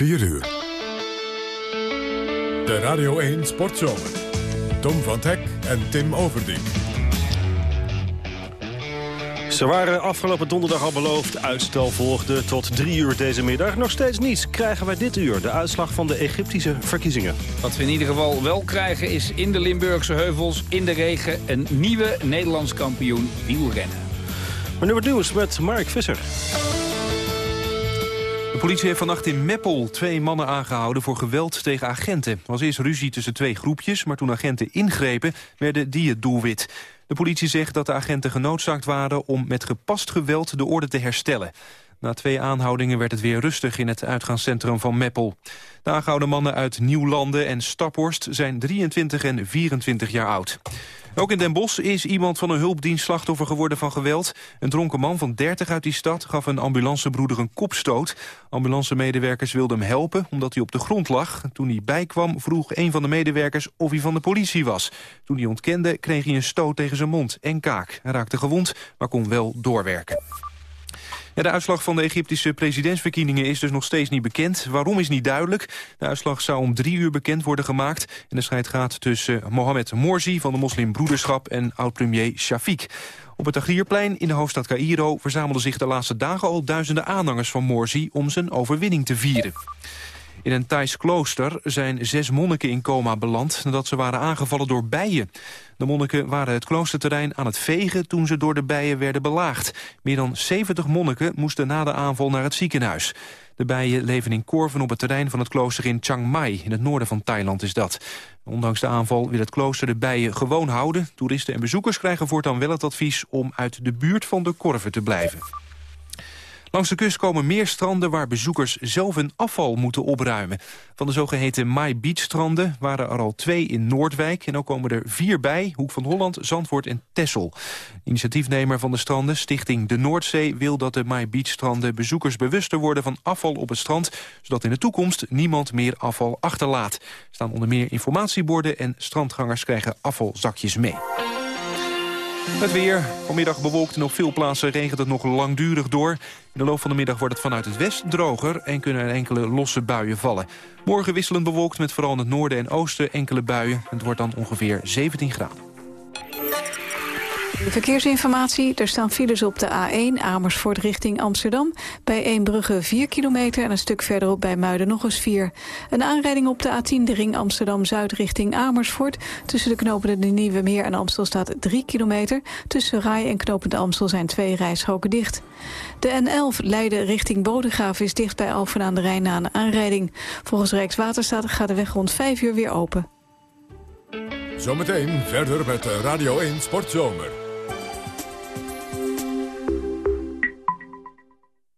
4 uur. De Radio 1 Sportzomer. Tom van Hek en Tim Overdien. Ze waren afgelopen donderdag al beloofd. Uitstel volgde tot drie uur deze middag. Nog steeds niets krijgen wij dit uur. De uitslag van de Egyptische verkiezingen. Wat we in ieder geval wel krijgen is in de Limburgse heuvels, in de regen... een nieuwe Nederlands kampioen wielrennen. Maar nu het nieuws met Mark Visser. De politie heeft vannacht in Meppel twee mannen aangehouden voor geweld tegen agenten. Er was eerst ruzie tussen twee groepjes, maar toen agenten ingrepen werden die het doelwit. De politie zegt dat de agenten genoodzaakt waren om met gepast geweld de orde te herstellen. Na twee aanhoudingen werd het weer rustig in het uitgaanscentrum van Meppel. De aangehouden mannen uit Nieuwlanden en Staphorst zijn 23 en 24 jaar oud. Ook in Den Bosch is iemand van een hulpdienst slachtoffer geworden van geweld. Een dronken man van 30 uit die stad gaf een ambulancebroeder een kopstoot. Ambulancemedewerkers wilden hem helpen omdat hij op de grond lag. Toen hij bijkwam vroeg een van de medewerkers of hij van de politie was. Toen hij ontkende kreeg hij een stoot tegen zijn mond en kaak. Hij raakte gewond, maar kon wel doorwerken de uitslag van de Egyptische presidentsverkiezingen is dus nog steeds niet bekend. Waarom is niet duidelijk. De uitslag zou om drie uur bekend worden gemaakt. En de strijd gaat tussen Mohamed Morsi van de moslimbroederschap en oud-premier Shafiq. Op het Tagrierplein in de hoofdstad Cairo verzamelden zich de laatste dagen al duizenden aanhangers van Morsi om zijn overwinning te vieren. In een Thais klooster zijn zes monniken in coma beland... nadat ze waren aangevallen door bijen. De monniken waren het kloosterterrein aan het vegen... toen ze door de bijen werden belaagd. Meer dan 70 monniken moesten na de aanval naar het ziekenhuis. De bijen leven in korven op het terrein van het klooster in Chiang Mai. In het noorden van Thailand is dat. Ondanks de aanval wil het klooster de bijen gewoon houden. Toeristen en bezoekers krijgen voortaan wel het advies... om uit de buurt van de korven te blijven. Langs de kust komen meer stranden waar bezoekers zelf hun afval moeten opruimen. Van de zogeheten My Beach stranden waren er al twee in Noordwijk... en ook komen er vier bij, Hoek van Holland, Zandvoort en Texel. Initiatiefnemer van de stranden, Stichting De Noordzee... wil dat de My Beach stranden bezoekers bewuster worden van afval op het strand... zodat in de toekomst niemand meer afval achterlaat. Er staan onder meer informatieborden en strandgangers krijgen afvalzakjes mee. Het weer. Vanmiddag bewolkt en op veel plaatsen regent het nog langdurig door. In de loop van de middag wordt het vanuit het west droger... en kunnen er enkele losse buien vallen. Morgen wisselend bewolkt met vooral in het noorden en oosten enkele buien. Het wordt dan ongeveer 17 graden. Verkeersinformatie. Er staan files op de A1 Amersfoort richting Amsterdam. Bij Eembrugge 4 kilometer en een stuk verderop bij Muiden nog eens 4. Een aanrijding op de A10 de ring Amsterdam-Zuid richting Amersfoort. Tussen de knopen de Nieuwe Meer en Amstel staat 3 kilometer. Tussen Rai en knopen de Amstel zijn twee rijstroken dicht. De N11 Leiden richting Bodegraven is dicht bij Alphen aan de Rijn na een aanrijding. Volgens Rijkswaterstaat gaat de weg rond 5 uur weer open. Zometeen verder met Radio 1 Sportzomer.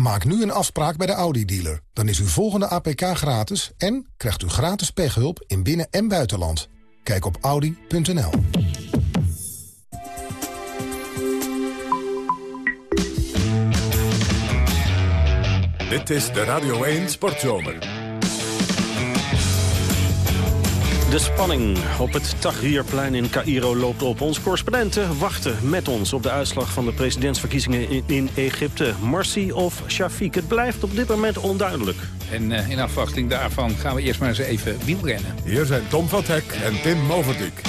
Maak nu een afspraak bij de Audi-dealer. Dan is uw volgende APK gratis en krijgt u gratis pechhulp in binnen- en buitenland. Kijk op audi.nl. Dit is de Radio 1 Sportzomer. De spanning op het Tahrirplein in Cairo loopt op. Onze correspondenten wachten met ons op de uitslag van de presidentsverkiezingen in, Egypte. Marci of Shafiq, het blijft op dit moment onduidelijk. En uh, in afwachting daarvan gaan we eerst maar eens even wielrennen. Hier zijn Tom van Hek en Tim Moverdijk.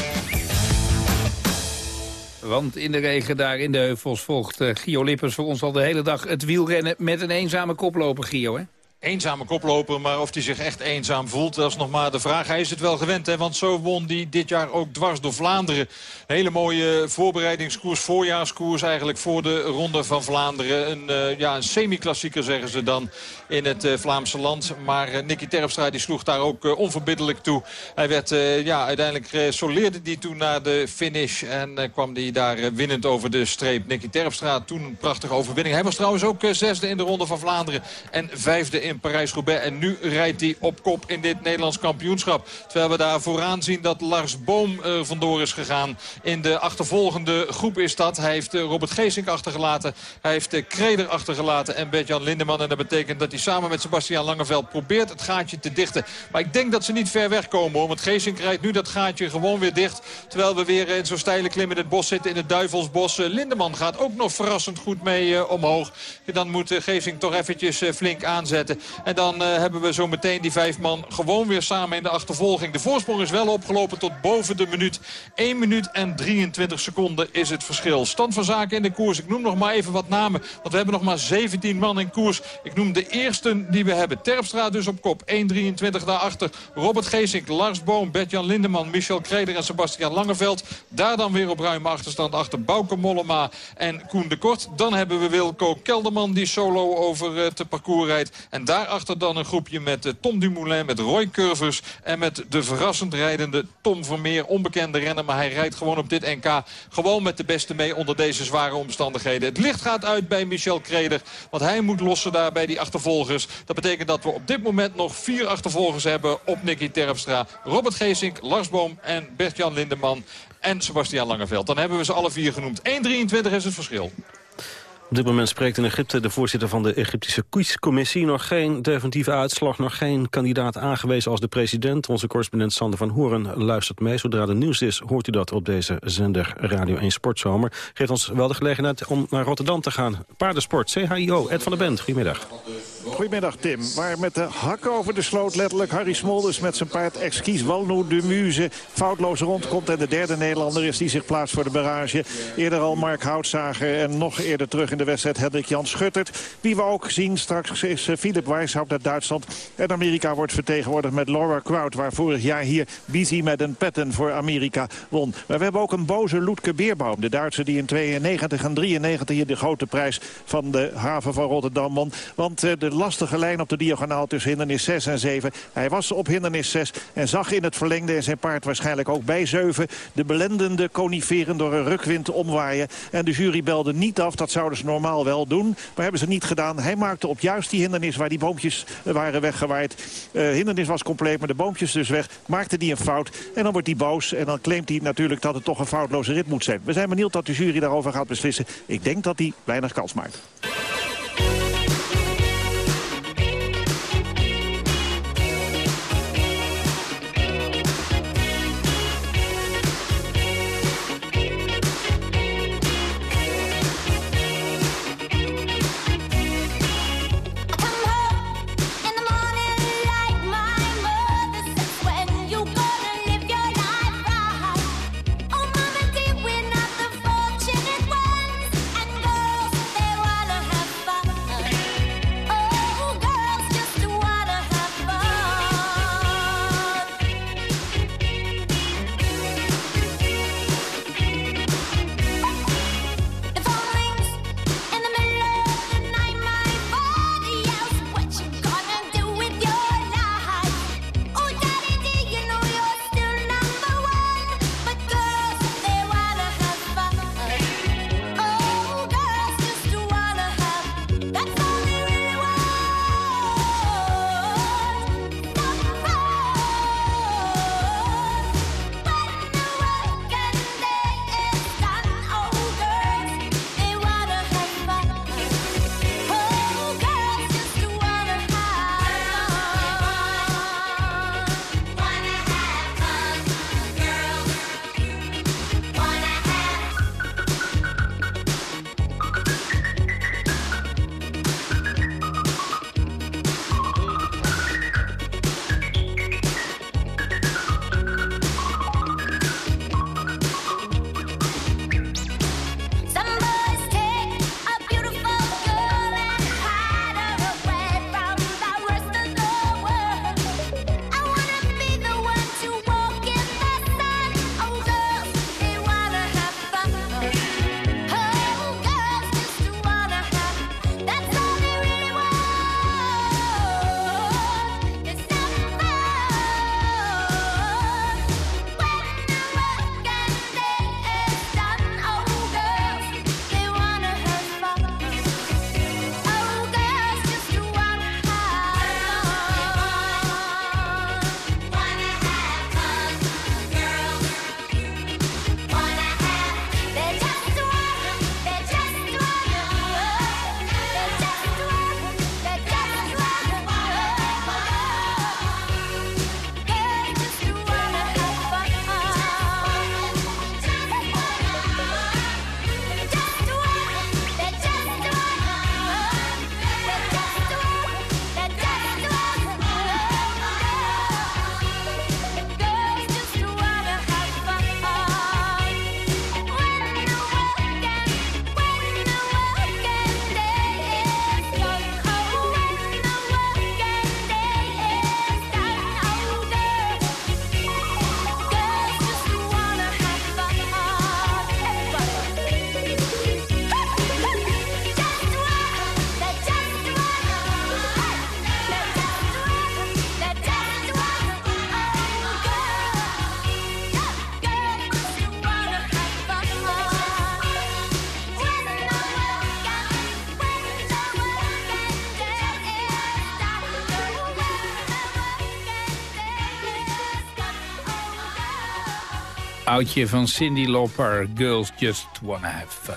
Want in de regen daar in de heuvels volgt uh, Gio Lippers voor ons al de hele dag het wielrennen met een eenzame koploper, Gio, hè? Eenzame koploper. Maar of hij zich echt eenzaam voelt, dat is nog maar de vraag. Hij is het wel gewend, hè, want zo won hij dit jaar ook dwars door Vlaanderen. Hele mooie voorbereidingskoers, voorjaarskoers eigenlijk voor de Ronde van Vlaanderen. Een, uh, ja, een semi-klassieker zeggen ze dan in het uh, Vlaamse land. Maar uh, Nicky Terpstra die sloeg daar ook onverbiddelijk toe. Hij werd, ja, uiteindelijk soleerde hij toen naar de finish en kwam hij daar winnend over de streep. Nicky Terpstra toen een prachtige overwinning. Hij was trouwens ook zesde in de Ronde van Vlaanderen en vijfde in Parijs-Roubaix. En nu rijdt hij op kop in dit Nederlands kampioenschap. Terwijl we daar vooraan zien dat Lars Boom er vandoor is gegaan. In de achtervolgende groep is dat. Hij heeft eh, Robert Geesink achtergelaten. Hij heeft eh, Kreder achtergelaten en Bert-Jan Lindeman. En dat betekent dat hij samen met Sebastian Langeveld probeert het gaatje te dichten. Maar ik denk dat ze niet ver wegkomen hoor. Want Geesink rijdt nu dat gaatje gewoon weer dicht. Terwijl we weer in zo'n steile klim in het bos zitten in het Duivelsbos. Eh, Lindeman gaat ook nog verrassend goed mee omhoog. Dan moet Geesink toch eventjes flink aanzetten. En dan uh, hebben we zo meteen die vijf man gewoon weer samen in de achtervolging. De voorsprong is wel opgelopen tot boven de minuut. 1 minuut en 23 seconden is het verschil. Stand van zaken in de koers. Ik noem nog maar even wat namen. Want we hebben nog maar 17 man in koers. Ik noem de eerste die we hebben. Terpstra dus op kop. 1.23 daarachter. Robert Geesink, Lars Boom, Bert-Jan Lindeman, Michel Kreder en Sebastian Langeveld. Daar dan weer op ruime achterstand achter Bouke Mollema en Koen de Kort. Dan hebben we Wilco Kelderman die solo over het parcours rijdt. En daarachter dan een groepje met uh, Tom Dumoulin, met Roy Curvers... en met de verrassend rijdende Tom Vermeer. Onbekende renner, maar hij rijdt gewoon op dit NK... gewoon met de beste mee onder deze zware omstandigheden. Het licht gaat uit bij Michel Kreder, want hij moet lossen daar bij die achtervolgers. Dat betekent dat we op dit moment nog vier achtervolgers hebben op Nicky Terpstra. Robert Geesink, Lars Boom en Bert-Jan Lindeman en Sebastian Langeveld. Dan hebben we ze alle vier genoemd. 1,23 is het verschil. Op dit moment spreekt in Egypte de voorzitter van de Egyptische kiescommissie. Nog geen definitieve uitslag, nog geen kandidaat aangewezen als de president. Onze correspondent Sander van Horen luistert mee. Zodra er nieuws is, hoort u dat op deze zender Radio 1 Sportzomer. Geeft ons wel de gelegenheid om naar Rotterdam te gaan. Paardensport, CHIO, Ed van der Bent, goedemiddag. Goedemiddag Tim. Waar met de hakken over de sloot letterlijk Harry Smolders met zijn paard Exquis Walno de Muze foutloos rondkomt. En de derde Nederlander is die zich plaatst voor de barrage. Eerder al Mark Houtzager en nog eerder terug in de wedstrijd Hendrik Jan Schuttert. Wie we ook zien straks is eh, Philip Weishaupt uit Duitsland. En Amerika wordt vertegenwoordigd met Laura Kraut. Waar vorig jaar hier Busy met een petten voor Amerika won. Maar we hebben ook een boze Loetke Beerbaum. De Duitse die in 92 en 93 hier de grote prijs van de haven van Rotterdam won. Want eh, de lastige lijn op de diagonaal tussen hindernis 6 en 7. Hij was op hindernis 6 en zag in het verlengde en zijn paard waarschijnlijk ook bij 7... de belendende coniferen door een rukwind omwaaien. En de jury belde niet af, dat zouden ze normaal wel doen. Maar hebben ze niet gedaan. Hij maakte op juist die hindernis waar die boompjes waren weggewaaid. Uh, hindernis was compleet, maar de boompjes dus weg. Maakte die een fout en dan wordt hij boos. En dan claimt hij natuurlijk dat het toch een foutloze rit moet zijn. We zijn benieuwd dat de jury daarover gaat beslissen. Ik denk dat hij weinig kans maakt. Oudje van Cindy Lauper, Girls Just Wanna Have Fun.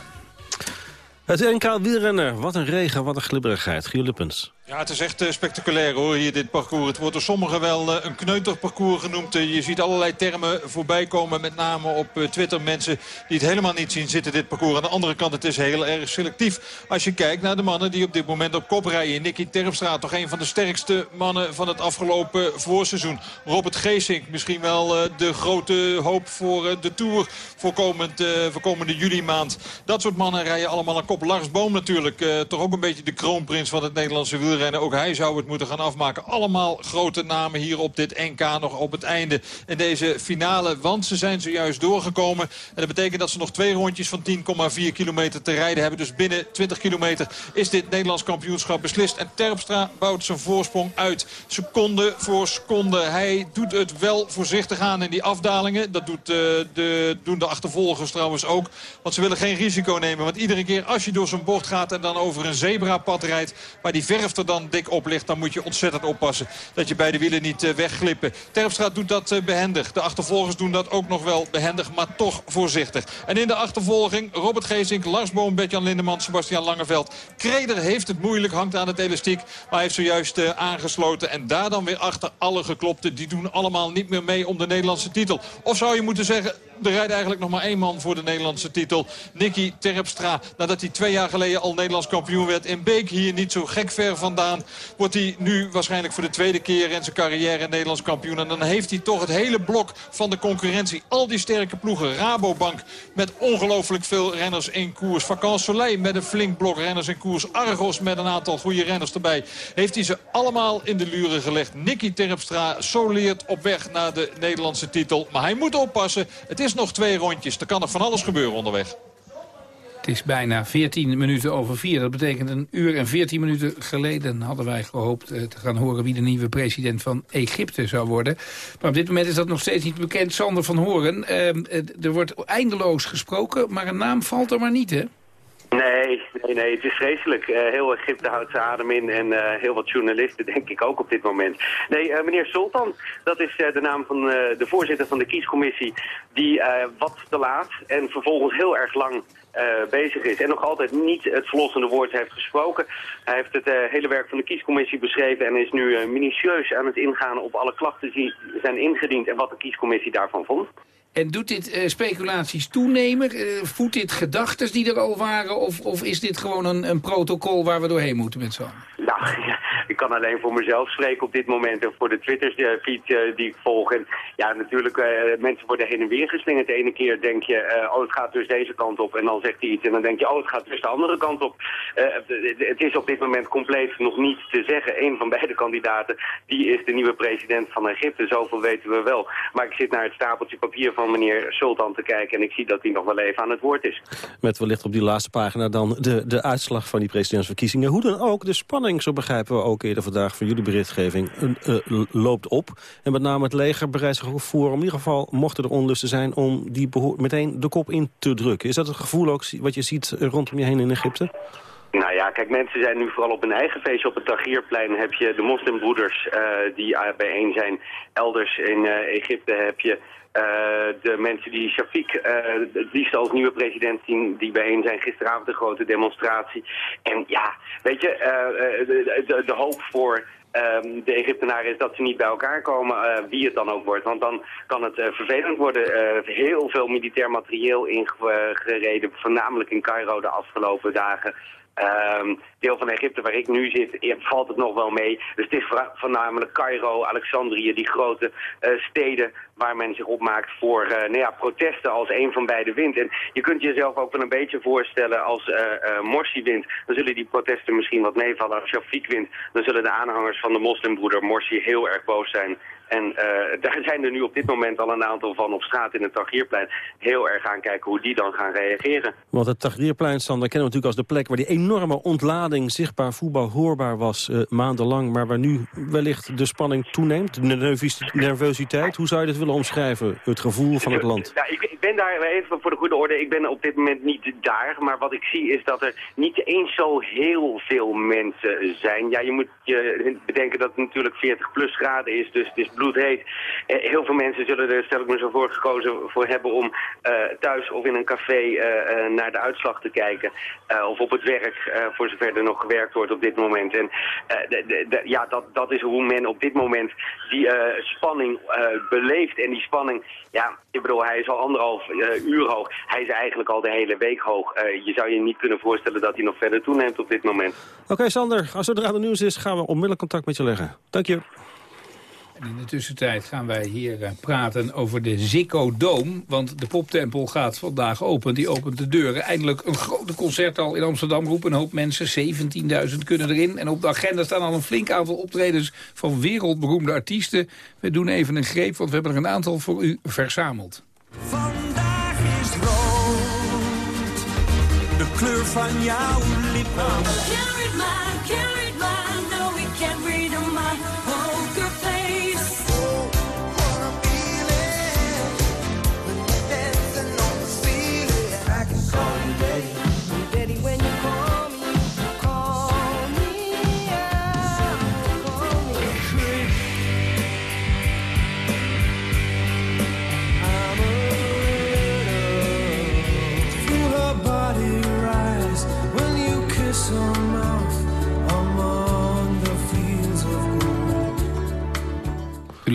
Het NK wielrennen, wat een regen, wat een glibberigheid. Lippens. Ja, het is echt uh, spectaculair hoor, hier dit parcours. Het wordt door sommigen wel uh, een kneuterparcours genoemd. Uh, je ziet allerlei termen voorbij komen, met name op Twitter. Mensen die het helemaal niet zien zitten, dit parcours. Aan de andere kant, het is heel erg selectief. Als je kijkt naar de mannen die op dit moment op kop rijden. Nicky Terpstra, toch een van de sterkste mannen van het afgelopen voorseizoen. Robert Geesink, misschien wel de grote hoop voor de Tour voor, komend, voor komende juli maand. Dat soort mannen rijden allemaal een kop. Lars Boom natuurlijk, toch ook een beetje de kroonprins van het Nederlandse ook hij zou het moeten gaan afmaken. Allemaal grote namen hier op dit NK nog op het einde. In deze finale, want ze zijn zojuist doorgekomen. En dat betekent dat ze nog twee rondjes van 10,4 kilometer te rijden hebben. Dus binnen 20 kilometer is dit Nederlands kampioenschap beslist. En Terpstra bouwt zijn voorsprong uit. Seconde voor seconde. Hij doet het wel voorzichtig aan in die afdalingen. Dat doet, uh, de, doen de achtervolgers trouwens ook. Want ze willen geen risico nemen. Want iedere keer als je door zo'n bocht gaat en dan over een zebrapad rijdt... waar die verf er dan dik op ligt... dan moet je ontzettend oppassen dat je bij de wielen niet uh, wegglippen. Terpstra doet dat uh, behendig. De achtervolgers doen dat ook nog wel behendig, maar toch voorzichtig. En in de achtervolging Robert Geesink, Lars Boom, Bertjan Lindeman, Sebastian Langeveld. Kreder heeft het moeilijk, hangt aan het elastiek. Maar heeft zojuist uh, aangesloten. En daar dan weer achter alle geklopten. Die doen allemaal niet meer mee om de Nederlandse titel. Of zou je moeten zeggen, er rijdt eigenlijk nog maar één man voor de Nederlandse titel. Nicky Terpstra, nadat hij twee jaar geleden al Nederlands kampioen werd in Beek. Hier niet zo gek ver vandaan. Wordt hij nu waarschijnlijk voor de tweede keer in zijn carrière Nederlands kampioen. En dan heeft hij toch het hele blok van de concurrentie. Al die sterke ploegen. Rabobank met ongelooflijk veel renners in koers. Vakant Soleil met een flink blok renners in koers. Argos met een aantal goede renners erbij. Heeft hij ze allemaal in de luren gelegd. Nicky Terpstra soleert op weg naar de Nederlandse titel. Maar hij moet oppassen. Het is nog twee rondjes. Er kan nog van alles gebeuren onderweg. Het is bijna 14 minuten over vier. Dat betekent een uur en 14 minuten geleden hadden wij gehoopt eh, te gaan horen wie de nieuwe president van Egypte zou worden. Maar op dit moment is dat nog steeds niet bekend. Sander van Horen, ehm, er wordt eindeloos gesproken, maar een naam valt er maar niet, hè? Nee, nee, nee, het is vreselijk. Uh, heel Egypte houdt zijn adem in en uh, heel wat journalisten denk ik ook op dit moment. Nee, uh, meneer Sultan, dat is de naam van de voorzitter van de kiescommissie die wat te laat en vervolgens heel erg lang bezig is. En nog altijd niet het verlossende woord heeft gesproken. Hij heeft het hele werk van de kiescommissie beschreven en is nu minutieus aan het ingaan op alle klachten die zijn ingediend en wat de kiescommissie daarvan vond. En doet dit uh, speculaties toenemen? Uh, voedt dit gedachten die er al waren? Of, of is dit gewoon een, een protocol waar we doorheen moeten met z'n Nou, ja, ik kan alleen voor mezelf spreken op dit moment. En voor de Twitter-feed uh, die ik volg. En ja, natuurlijk, mensen worden heen en weer geslingerd. De ene keer denk je, oh, het gaat dus deze kant op. En dan zegt hij iets. En dan denk je, oh, het gaat dus de andere kant op. het is op dit moment compleet nog niet te zeggen. Een van beide kandidaten, die is de nieuwe president van Egypte. Zoveel weten we wel. Maar ik zit naar het stapeltje papier van meneer Sultan te kijken. En ik zie dat hij nog wel even aan het woord is. Met wellicht op die laatste pagina dan de, de uitslag van die presidentsverkiezingen. Hoe dan ook, de spanning, zo begrijpen we ook eerder vandaag van jullie berichtgeving, uh, loopt op. En met name het leger bereidt zich voor, om in ieder geval mochten er onlusten zijn, om die meteen de kop in te drukken. Is dat het gevoel ook wat je ziet rondom je heen in Egypte? Nou ja, kijk, mensen zijn nu vooral op hun eigen feestje. Op het Tahrirplein heb je de moslimbroeders uh, die bijeen zijn. Elders in uh, Egypte heb je de mensen die Shafiq het liefst als nieuwe president zien, die bijeen zijn. Gisteravond een grote demonstratie. En ja, weet je, de, de, de, hoop voor um, de Egyptenaren is dat ze niet bij elkaar komen, wie het dan ook wordt. Want dan kan het vervelend worden. heel veel militair materieel ingereden, voornamelijk in Cairo de afgelopen dagen. Um, deel van Egypte waar ik nu zit, valt het nog wel mee. Dus het is voornamelijk Cairo, Alexandrië, die grote uh, steden waar men zich opmaakt voor uh, nou ja, protesten als een van beide wint. En je kunt jezelf ook wel een beetje voorstellen als uh, Morsi wint, dan zullen die protesten misschien wat meevallen. Als Shafiq wint, dan zullen de aanhangers van de moslimbroeder Morsi heel erg boos zijn. En uh, daar zijn er nu op dit moment al een aantal van op straat in het Tahrirplein heel erg aan kijken hoe die dan gaan reageren. Want het Tahrirplein, Sander, kennen we natuurlijk als de plek waar die enorme ontlading zichtbaar voetbal hoorbaar was uh, maandenlang. Maar waar nu wellicht de spanning toeneemt, de nervositeit. Hoe zou je dit willen omschrijven, het gevoel van het land? Ja, ik, ik, ben daar, even voor de goede orde, ik ben op dit moment niet daar. Maar wat ik zie is dat er niet eens zo heel veel mensen zijn. Ja, je moet je bedenken dat het natuurlijk 40 plus graden is, dus het is bloedheet. heel veel mensen zullen er, stel ik me zo voor, gekozen voor hebben om thuis of in een café naar de uitslag te kijken. of op het werk, voor zover er nog gewerkt wordt op dit moment. En de, de, ja, dat, dat is hoe men op dit moment die spanning beleeft. En die spanning, ja, ik bedoel, hij is al anderhalf uur hoog. Hij is eigenlijk al de hele week hoog. je zou je niet kunnen voorstellen dat hij nog verder toeneemt op dit moment. Oké, Sander, als er aan nieuws is, gaan we onmiddellijk contact met je leggen. Dank je. In de tussentijd gaan wij hier uh, praten over de Ziggo Dome. Want de poptempel gaat vandaag open. Die opent de deuren. Eindelijk een grote concerthal in Amsterdam. Roepen een hoop mensen. 17.000 kunnen erin. En op de agenda staan al een flink aantal optredens van wereldberoemde artiesten. We doen even een greep, want we hebben er een aantal voor u verzameld. Vandaag is rood. De kleur van jouw lippen.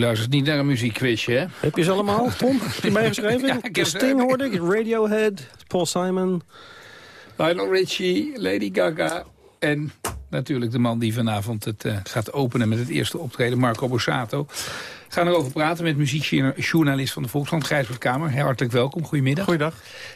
Luistert niet naar een muziekquizje, hè? Heb je ze allemaal, Tom? Heb je meegeschreven? ja, ik Sting hoorde ik, Radiohead, Paul Simon. Lionel Richie, Lady Gaga en natuurlijk de man die vanavond het uh, gaat openen met het eerste optreden, Marco Borsato gaan erover praten met muziekjournalist van de Volkskrant, Gijsbert Kamer. Hartelijk welkom, goedemiddag. Goeiedag.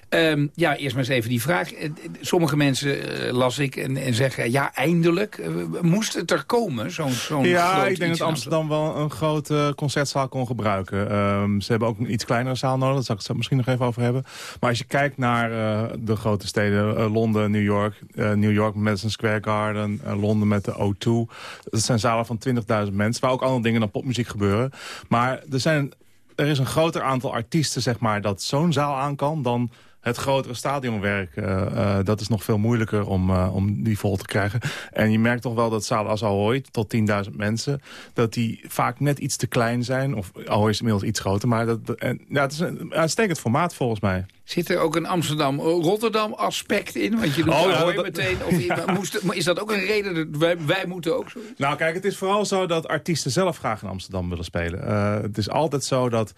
Um, ja, eerst maar eens even die vraag. Eh, Sommige mensen uh, las ik en, en, zeggen, ja, eindelijk. Uh, moest het er komen, zo'n zo Ja, ik denk dat Amsterdam wel een grote concertzaal kon gebruiken. Um, ze hebben ook een iets kleinere zaal nodig, daar zal ik het misschien nog even over hebben. Maar als je kijkt naar de grote steden, Londen, New York, New York Madison Square Garden, Londen met de O2. Dat zijn zalen van 20.000 mensen, waar ook andere dingen dan popmuziek gebeuren. Maar er, zijn, er is een groter aantal artiesten zeg maar, dat zo'n zaal aan kan... dan het grotere stadionwerk, uh, uh, dat is nog veel moeilijker om, uh, om die vol te krijgen. En je merkt toch wel dat zalen als Ahoy, tot 10.000 mensen... dat die vaak net iets te klein zijn. Of Ahoy is inmiddels iets groter. Maar dat, en, ja, het is een uitstekend formaat volgens mij. Zit er ook een Amsterdam-Rotterdam aspect in? Want je doet oh, ja, meteen. Of, moest, is dat ook een reden? Dat wij, wij moeten ook zo? Nou kijk, het is vooral zo dat artiesten zelf graag in Amsterdam willen spelen. het is altijd zo dat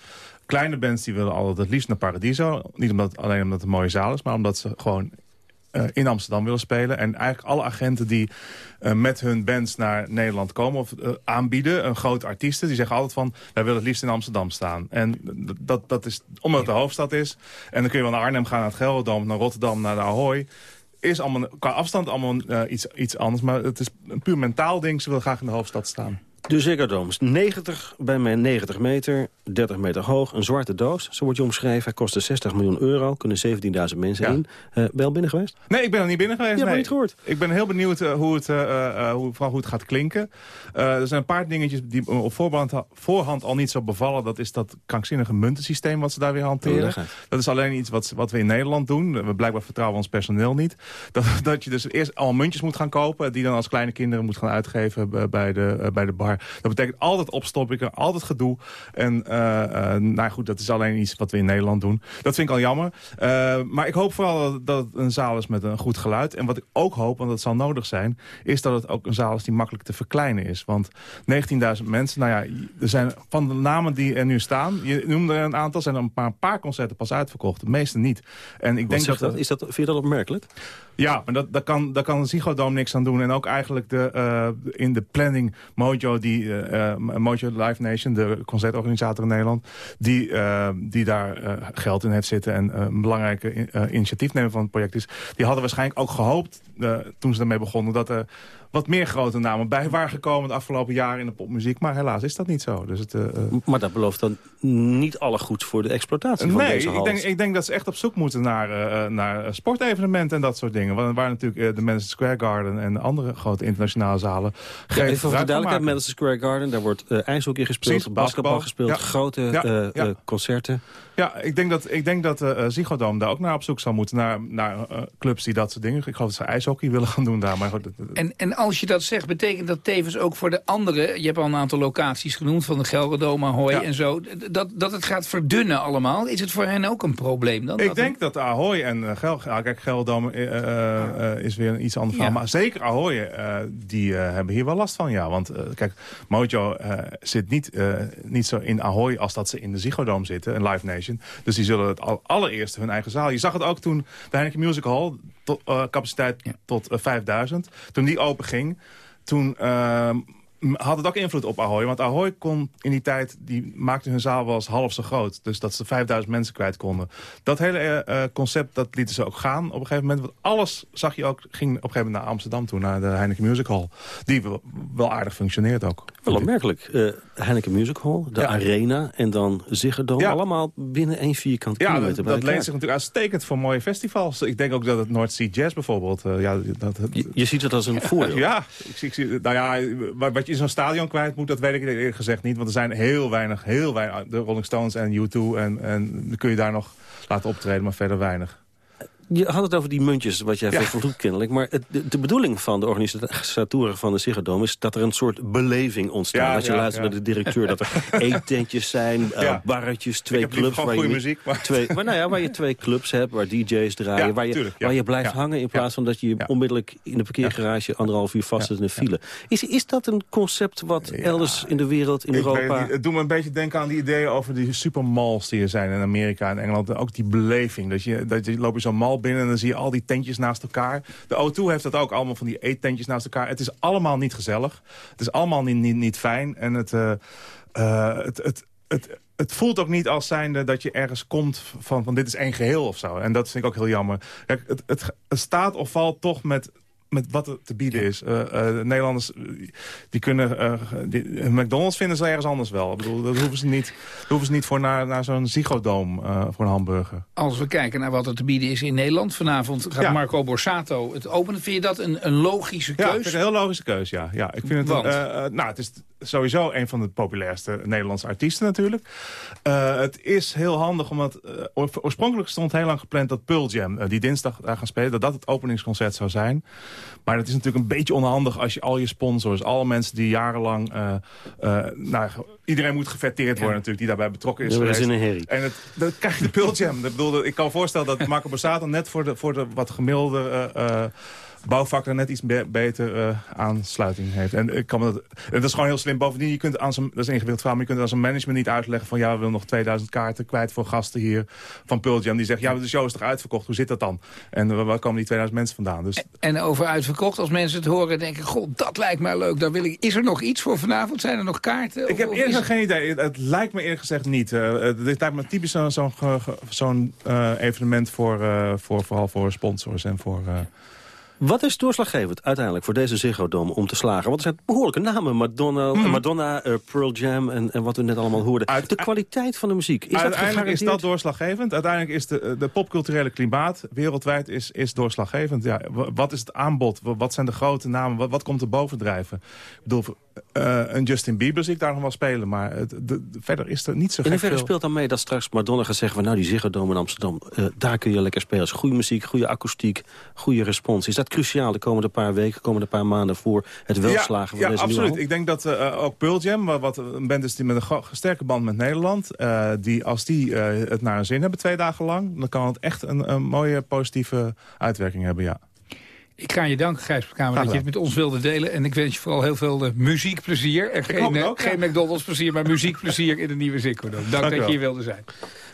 kleine bands die willen altijd het liefst naar Paradiso. Niet omdat, alleen omdat het een mooie zaal is, maar omdat ze gewoon uh, in Amsterdam willen spelen. En eigenlijk alle agenten die uh, met hun bands naar Nederland komen of uh, aanbieden, een grote artiesten, die zeggen altijd van, wij willen het liefst in Amsterdam staan. En dat, dat is omdat het de hoofdstad is. En dan kun je wel naar Arnhem gaan, naar het naar Rotterdam, naar de Ahoy is allemaal, qua afstand allemaal iets, iets anders. Maar het is een puur mentaal ding. Ze willen graag in de hoofdstad staan. De Ziggo is 90 bij mij 90 meter, 30 meter hoog. Een zwarte doos, zo wordt je omschreven. Hij kostte 60 miljoen euro, kunnen 17.000 mensen in. Uh, ben je al binnen geweest? Nee, ik ben er niet binnen geweest. Je hebt niet gehoord? Ik ben heel benieuwd uh, hoe, het, uh, hoe, hoe het gaat klinken. er zijn een paar dingetjes die op voorhand, voorhand al niet zo bevallen. Dat is dat krankzinnige muntensysteem wat ze daar weer hanteren. dat is alleen iets wat, wat we in Nederland doen. We blijkbaar vertrouwen ons personeel niet. Dat, dat je dus eerst al muntjes moet gaan kopen... die dan als kleine kinderen moet gaan uitgeven bij de, bij de bar. Dat betekent altijd opstoppen, altijd gedoe. En uh, nou goed, dat is alleen iets wat we in Nederland doen. Dat vind ik al jammer. Uh, maar ik hoop vooral dat, dat, het een zaal is met een goed geluid. En wat ik ook hoop, want dat zal nodig zijn... is dat het ook een zaal is die makkelijk te verkleinen is. Want 19.000 mensen, nou ja, er zijn van de namen die er nu staan... je noemde er een aantal, zijn er maar een paar concerten pas uitverkocht. De meeste niet. En ik denk dat, dat, is dat, vind je dat opmerkelijk? Ja, maar dat, dat kan, daar kan Ziggo niks aan doen. En ook eigenlijk de, uh, in de planning Mojo, die, uh, Mojo Live Nation, de concertorganisator in Nederland... die, uh, die daar geld in heeft zitten en een belangrijke initiatiefnemer van het project is... die hadden waarschijnlijk ook gehoopt, toen ze ermee begonnen... dat er wat meer grote namen bij waren gekomen de afgelopen jaren in de popmuziek. Maar helaas is dat niet zo. Dus het, uh, maar dat belooft dan niet alle goed voor de exploitatie van nee, deze Nee, ik denk, ik denk dat ze echt op zoek moeten naar, uh, naar sportevenementen en dat soort dingen. Waar, waar natuurlijk de Madison Square Garden en andere grote internationale zalen... Ja, even voor de duidelijkheid, Madison Square Garden, daar wordt ijshockey gespeeld, Precies, basketbal, gespeeld, grote ja, concerten. Ja, ik denk dat, ik denk dat uh, daar ook naar op zoek zal moeten. Naar, naar clubs die dat soort dingen... Ik geloof dat ze ijshockey willen gaan doen daar. Maar en, en als je dat zegt, betekent dat tevens ook voor de andere... je hebt al een aantal locaties genoemd, van de Gelredome, Ahoy en zo... Dat, dat het gaat verdunnen allemaal. Is het voor hen ook een probleem dan? Ik denk dat Ahoy en uh, Gel, kijk, Gelredome uh, is weer een iets ander verhaal. Maar zeker Ahoy, die hebben hier wel last van, ja. Want kijk, Mojo zit niet, niet zo in Ahoy als dat ze in de Ziggo Dome zitten, een Live Nation. Dus die zullen het al, allereerst hun eigen zaal... Je zag het ook toen de Heineken Music Hall, tot, capaciteit tot 5000. Toen die open ging, toen ehm, had het ook invloed op Ahoy. Want Ahoy kon in die tijd, die maakte hun zaal wel eens half zo groot. Dus dat ze 5000 mensen kwijt konden. Dat hele uh, concept, dat lieten ze ook gaan op een gegeven moment. Want alles, zag je ook, ging op een gegeven moment naar Amsterdam toe. Naar de Heineken Music Hall. Die wel, wel aardig functioneert ook. Wel opmerkelijk. Uh, Heineken Music Hall, de Arena en dan Ziggo ja. Allemaal binnen één vierkant ja, kilometer. dat, dat leent zich natuurlijk uitstekend voor mooie festivals. Ik denk ook dat het North Sea Jazz bijvoorbeeld... Uh, ja, dat, je, je, ziet het als een voordeel. Ja, ik, nou ja, wat je zo'n stadion kwijt moet, dat weet ik eerlijk gezegd niet. Want er zijn heel weinig, heel weinig, de Rolling Stones en U2 en, en kun je daar nog laten optreden, maar verder weinig. Je had het over die muntjes, wat jij ja. goed kennelijk. Maar het, de, de, bedoeling van de organisatoren van de Ziggo is dat er een soort beleving ontstaat. Ja, dat je luistert naar de directeur, dat er eetentjes zijn, uh, barretjes, twee clubs. waar je, muziek, maar... Twee, maar nou ja, waar je twee clubs hebt, waar DJ's draaien, waar, je, waar je blijft hangen... in plaats van dat je onmiddellijk in de parkeergarage anderhalf uur vast zit in de file. Is, is dat een concept wat elders in de wereld, in Europa... het doet me een beetje denken aan die ideeën over die supermalls die er zijn in Amerika en Engeland. Ook die beleving, dat je, dat je loop je zo'n mal binnen en dan zie je al die tentjes naast elkaar. De O2 heeft dat ook allemaal van die eettentjes naast elkaar. Het is allemaal niet gezellig. Het is allemaal niet, niet, niet fijn. En het, uh, uh, het, het, het, het voelt ook niet als zijnde dat je ergens komt van, van dit is één geheel of zo. En dat vind ik ook heel jammer. Kijk, het, het, het staat of valt toch met met wat er te bieden is. Uh, uh, Nederlanders die kunnen... Uh, die, McDonald's vinden ze ergens anders wel. Ik bedoel, dat hoeven ze niet, hoeven ze niet voor naar, naar zo'n Ziggo voor een hamburger. Als we kijken naar wat er te bieden is in Nederland... vanavond gaat Marco Borsato het openen. Vind je dat een, een logische keus? Ja, ik vind een heel logische keus, ja. ja ik vind het, nou, het is sowieso een van de populairste Nederlandse artiesten natuurlijk. het is heel handig, omdat oorspronkelijk stond heel lang gepland... dat Pearl Jam, die dinsdag daar gaan spelen... dat dat het openingsconcert zou zijn... Maar het is natuurlijk een beetje onhandig als je al je sponsors... alle mensen die jarenlang... Uh, uh, nou, iedereen moet gefetteerd worden natuurlijk die daarbij betrokken is. Dat is in een herrie. En het, dan krijg je de Pearl Jam. ik, bedoel, ik kan me voorstellen dat Marco Borsato net voor de, voor de wat gemiddelde... Bouwvakker net iets beter uh, aansluiting heeft. En ik kan dat, dat is gewoon heel slim. Bovendien, je kunt aan zijn, dat is een ingewikkeld verhaal, maar je kunt aan zijn management niet uitleggen van ja, we willen nog 2000 kaarten kwijt voor gasten hier van Pearl Jam. Die zegt, ja, de show is toch uitverkocht, hoe zit dat dan? En waar komen die 2000 mensen vandaan? Dus... En over uitverkocht, als mensen het horen denken, god, dat lijkt mij leuk. Dan wil ik, is er nog iets voor vanavond? Zijn er nog kaarten? Ik heb eerlijk geen idee. Het, lijkt me eerlijk gezegd niet. Uh, dit lijkt me typisch zo'n zo uh, evenement voor, voor, vooral voor sponsors en voor... Wat is doorslaggevend uiteindelijk voor deze Ziggo Dome om te slagen? Want er zijn behoorlijke namen. Madonna, mm. Madonna uh, Pearl Jam en, en wat we net allemaal hoorden. Uit, de kwaliteit van de muziek. Is uiteindelijk is dat doorslaggevend. Uiteindelijk is de, de popculturele klimaat wereldwijd is, is doorslaggevend. Ja, wat is het aanbod? Wat zijn de grote namen? Wat, wat komt er bovendrijven? Ik bedoel, uh, een Justin Bieber zie ik daar nog wel spelen. Maar het, de, verder is er niet zo In hoeverre speelt dan mee dat straks Madonna gaat zeggen... Van, nou, die Ziggo Dome in Amsterdam, uh, daar kun je lekker spelen. Goede muziek, goede akoestiek, goede respons. Is dat cruciaal de komende paar weken, komende paar maanden... voor het welslagen ja, van ja, deze absoluut. Ik denk dat uh, ook Pearl Jam, wat een band is die met een sterke band met Nederland... die, als die het naar een zin hebben twee dagen lang... dan kan het echt een, een mooie positieve uitwerking hebben, ja. Ik ga je danken, Gijs Kamer, dat je het met ons wilde delen. En ik wens je vooral heel veel uh, muziekplezier. En geen, ook, geen McDonald's plezier, maar muziekplezier in de nieuwe Zikko. Dank, Dank dat je hier wilde zijn.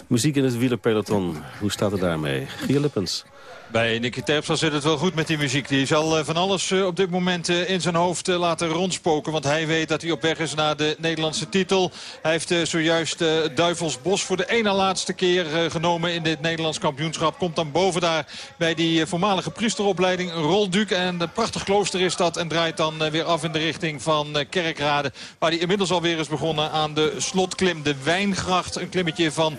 Muziek in het wielerpeloton, hoe staat het daarmee? Gier Lippens. Bij Nicky Terpstra zit het wel goed met die muziek. Die zal eh, van alles eh, op dit moment eh, in zijn hoofd laten rondspoken. Want hij weet dat hij op weg is naar de Nederlandse titel. Hij heeft zojuist Duivels Bos voor de ene laatste keer genomen in dit Nederlands kampioenschap. Komt dan boven daar bij die voormalige priesteropleiding Rolduc. En een prachtig klooster is dat. En draait dan weer af in de richting van Kerkrade. Waar hij inmiddels alweer is begonnen aan de slotklim. De Wijngracht. Een klimmetje van 6%.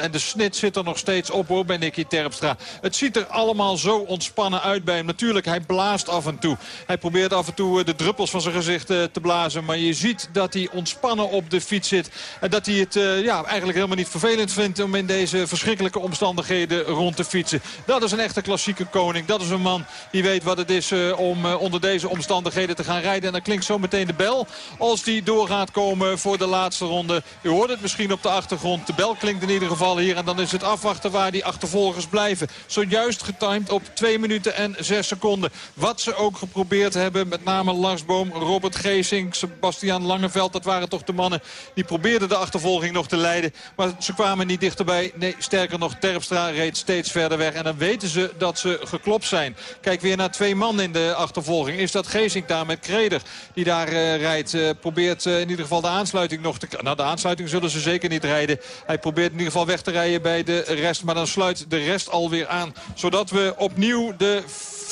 En de snit zit er nog steeds op hoor bij Nicky Terpstra. Het ziet er allemaal zo ontspannen uit bij hem. Natuurlijk, hij blaast af en toe. Hij probeert af en toe de druppels van zijn gezicht te blazen. Maar je ziet dat hij ontspannen op de fiets zit. En dat hij het ja, eigenlijk helemaal niet vervelend vindt om in deze verschrikkelijke omstandigheden rond te fietsen. Dat is een echte klassieke koning. Dat is een man die weet wat het is om onder deze omstandigheden te gaan rijden. En dan klinkt zo meteen de bel als die doorgaat komen voor de laatste ronde. U hoort het misschien op de achtergrond. De bel klinkt in ieder geval hier. En dan is het afwachten waar die achtervolgers blijven. Zojuist getimed op 2 minuten en 6 seconden. Wat ze ook geprobeerd hebben. Met name Lars Boom, Robert Geesing, Sebastian Langeveld. Dat waren toch de mannen die probeerden de achtervolging nog te leiden. Maar ze kwamen niet dichterbij. Nee, sterker nog, Terpstra reed steeds verder weg. En dan weten ze dat ze geklopt zijn. Kijk weer naar twee man in de achtervolging. Is dat Geesing daar met Kreder die daar uh, rijdt. Uh, probeert uh, in ieder geval de aansluiting nog te... Nou, de aansluiting zullen ze zeker niet rijden. Hij probeert in ieder geval weg te rijden bij de rest. Maar dan sluit de rest alweer aan. Zodat we opnieuw de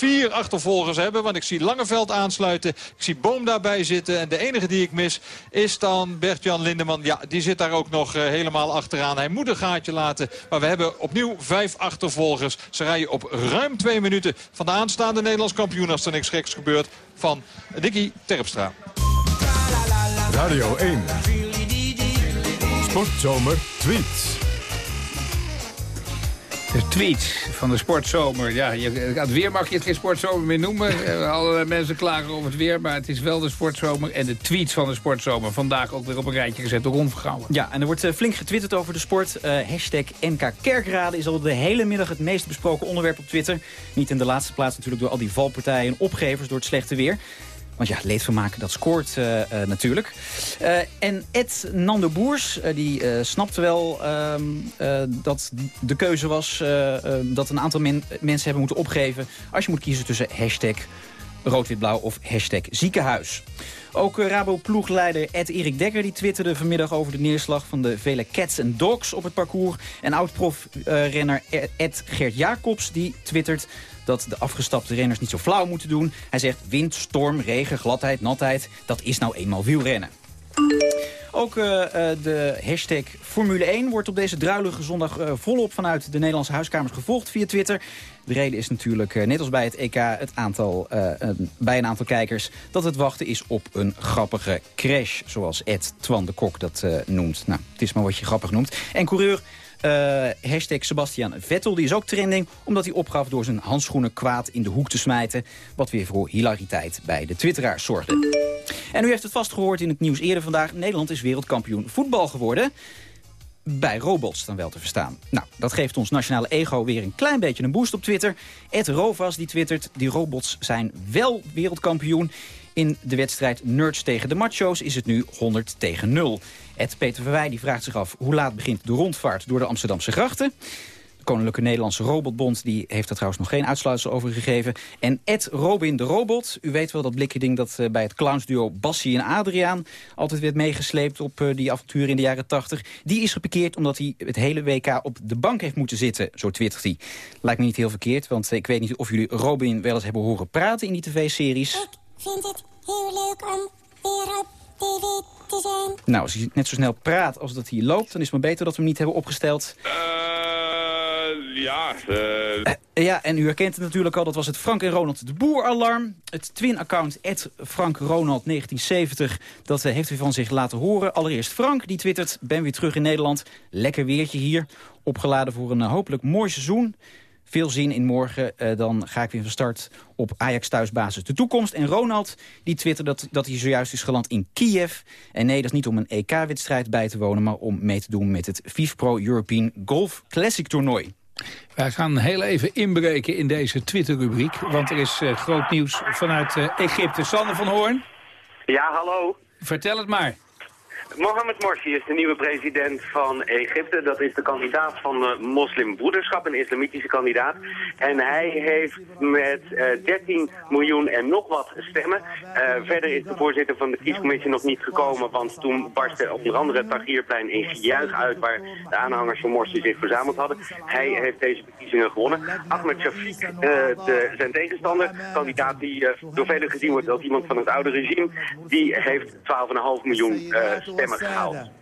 vier achtervolgers hebben. Want ik zie Langeveld aansluiten. Ik zie Boom daarbij zitten. En de enige die ik mis is dan Bert-Jan Lindeman. Ja, die zit daar ook nog uh, helemaal achteraan. Hij moet een gaatje laten. Maar we hebben opnieuw vijf achtervolgers. Ze rijden op ruim twee minuten van de aanstaande Nederlands kampioen... als er niks geks gebeurt van Dickie Terpstra. Radio 1. Sportzomer tweets. De tweets van de sportzomer. Ja, je, het weer mag je het geen sportzomer meer noemen. Eh, Alle mensen klagen over het weer, maar het is wel de sportzomer. En de tweets van de sportzomer. Vandaag ook weer op een rijtje gezet door Ron. Ja, en er wordt uh, flink getwitterd over de sport. Uh, hashtag NK Kerkrade is al de hele middag het meest besproken onderwerp op Twitter. Niet in de laatste plaats natuurlijk door al die valpartijen en opgevers door het slechte weer. Want ja, leedvermaak, dat scoort uh, uh, natuurlijk. Uh, en Ed Nando Boers, die snapte wel ehm, dat de keuze was... dat een aantal men mensen hebben moeten opgeven... als je moet kiezen tussen hashtag rood-wit-blauw of hashtag ziekenhuis. Ook Rabo-ploegleider Ed Erik Dekker die twitterde vanmiddag over de neerslag van de vele cats en dogs op het parcours. En oud-prof-renner Ed Gert Jacobs die twittert dat de afgestapte renners niet zo flauw moeten doen. Hij zegt wind, storm, regen, gladheid, natheid, dat is nou eenmaal wielrennen. Ook uh, de hashtag Formule 1 wordt op deze druilige zondag uh, volop vanuit de Nederlandse huiskamers gevolgd via Twitter. De reden is natuurlijk, net als bij het EK, het aantal, bij een aantal kijkers... dat het wachten is op een grappige crash, zoals Ed Twan de Kok dat noemt. Nou, het is maar wat je grappig noemt. En coureur uh, hashtag Sebastian Vettel, die is ook trending... omdat hij opgaf door zijn handschoenen kwaad in de hoek te smijten... wat weer voor hilariteit bij de twitteraars zorgde. En u heeft het vast gehoord in het nieuws eerder vandaag. Nederland is wereldkampioen voetbal geworden bij robots dan wel te verstaan. Nou, dat geeft ons nationale ego weer een klein beetje een boost op Twitter. Ed Rovas die twittert, die robots zijn wel wereldkampioen. In de wedstrijd Nerds tegen de Macho's is het nu 100 tegen 0. Ed Peter Verwij die vraagt zich af hoe laat begint de rondvaart door de Amsterdamse grachten. De Koninklijke Nederlandse Robotbond die heeft er trouwens nog geen uitsluitsel over gegeven. En Ed Robin de Robot, u weet wel dat blikje ding dat uh, bij het clownsduo Bassie en Adriaan... altijd werd meegesleept op uh, die avonturen in de jaren 80. Die is geparkeerd omdat hij het hele WK op de bank heeft moeten zitten, zo twittert hij. Lijkt me niet heel verkeerd, want ik weet niet of jullie Robin wel eens hebben horen praten in die tv-series. Ik vind het heel leuk om weer op tv te zijn. Nou, als hij net zo snel praat als dat hij loopt... dan is het maar beter dat we hem niet hebben opgesteld. Uh, ja... Uh... Uh, ja, en u herkent het natuurlijk al. Dat was het Frank en Ronald de Boer-alarm. Het Twin-account Frank Ronald 1970. Dat heeft u van zich laten horen. Allereerst Frank, die twittert... ben weer terug in Nederland. Lekker weertje hier. Opgeladen voor een hopelijk mooi seizoen veel zin in morgen. Uh, dan ga ik weer van start op Ajax thuisbasis de toekomst. En Ronald die twittert dat, dat hij zojuist is geland in Kiev. En nee, dat is niet om een EK-wedstrijd bij te wonen... maar om mee te doen met het FIFPro European Golf Classic toernooi. Wij gaan heel even inbreken in deze Twitter-rubriek. Want er is uh, groot nieuws vanuit uh, Egypte. Sander van Hoorn. Ja, hallo. Vertel het maar. Mohamed Morsi is de nieuwe president van Egypte. Dat is de kandidaat van de moslimbroederschap, een islamitische kandidaat. En hij heeft met uh, 13 miljoen en nog wat stemmen. Uh, verder is de voorzitter van de kiescommissie nog niet gekomen, want toen barstte onder andere het Tahrirplein in gejuich uit waar de aanhangers van Morsi zich verzameld hadden. Hij heeft deze verkiezingen gewonnen. Ahmed Shafiq, uh, de, zijn tegenstander, kandidaat die door velen gezien wordt als iemand van het oude regime, die heeft 12,5 miljoen stemmen stemmen gehaald.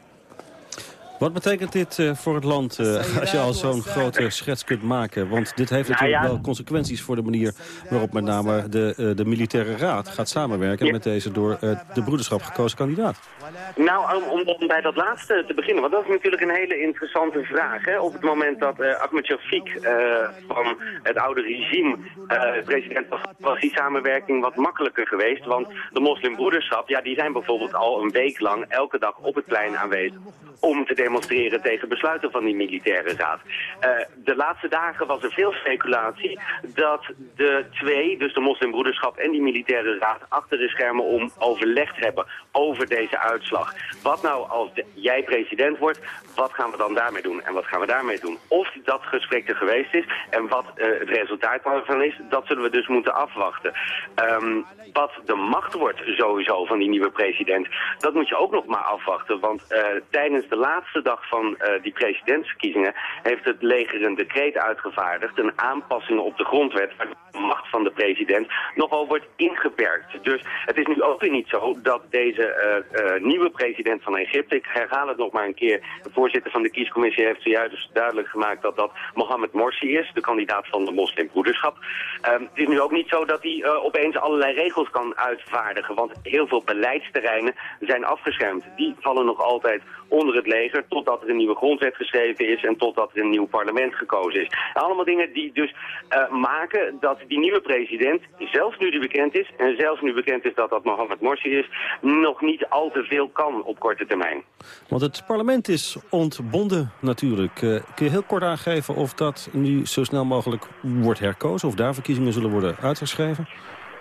Wat betekent dit uh, voor het land uh, als je al zo'n grote schets kunt maken? Want dit heeft Nou natuurlijk wel consequenties voor de manier waarop met name de, uh, de militaire raad gaat samenwerken Ja. met deze door de broederschap gekozen kandidaat. Nou, om, om, om bij dat laatste te beginnen, want dat is natuurlijk een hele interessante vraag. Hè? Op het moment dat Ahmed Shafiq van het oude regime president was, was die samenwerking wat makkelijker geweest. Want de moslimbroederschap, ja, die zijn bijvoorbeeld al een week lang elke dag op het plein aanwezig om te demonstreren tegen besluiten van die militaire raad. Uh, de laatste dagen was er veel speculatie dat de twee, dus de moslimbroederschap en die militaire raad, achter de schermen om overlegd hebben over deze uitslag. Wat nou als jij president wordt, wat gaan we dan daarmee doen en wat gaan we daarmee doen? Of dat gesprek er geweest is en wat uh, het resultaat daarvan is, dat zullen we dus moeten afwachten. Um, wat de macht wordt sowieso van die nieuwe president, dat moet je ook nog maar afwachten. Want uh, tijdens de laatste dag van uh, die presidentsverkiezingen heeft het leger een decreet uitgevaardigd, een aanpassing op de grondwet, waar de macht van de president nogal wordt ingeperkt. Dus het is nu ook weer niet zo dat deze uh, nieuwe president van Egypte, ik herhaal het nog maar een keer, de voorzitter van de kiescommissie heeft zojuist duidelijk gemaakt dat dat Mohammed Morsi is, de kandidaat van de moslimbroederschap. Um, het is nu ook niet zo dat hij opeens allerlei regels kan uitvaardigen, want heel veel beleidsterreinen zijn afgeschermd. Die vallen nog altijd onder het leger totdat er een nieuwe grondwet geschreven is en totdat er een nieuw parlement gekozen is. Allemaal dingen die dus uh, maken dat die nieuwe president, zelfs nu die bekend is en zelfs nu bekend is dat dat Mohammed Morsi is, nog niet al te veel kan op korte termijn. Want het parlement is ontbonden natuurlijk. Uh, kun je heel kort aangeven of dat nu zo snel mogelijk wordt herkozen of daar verkiezingen zullen worden uitgeschreven?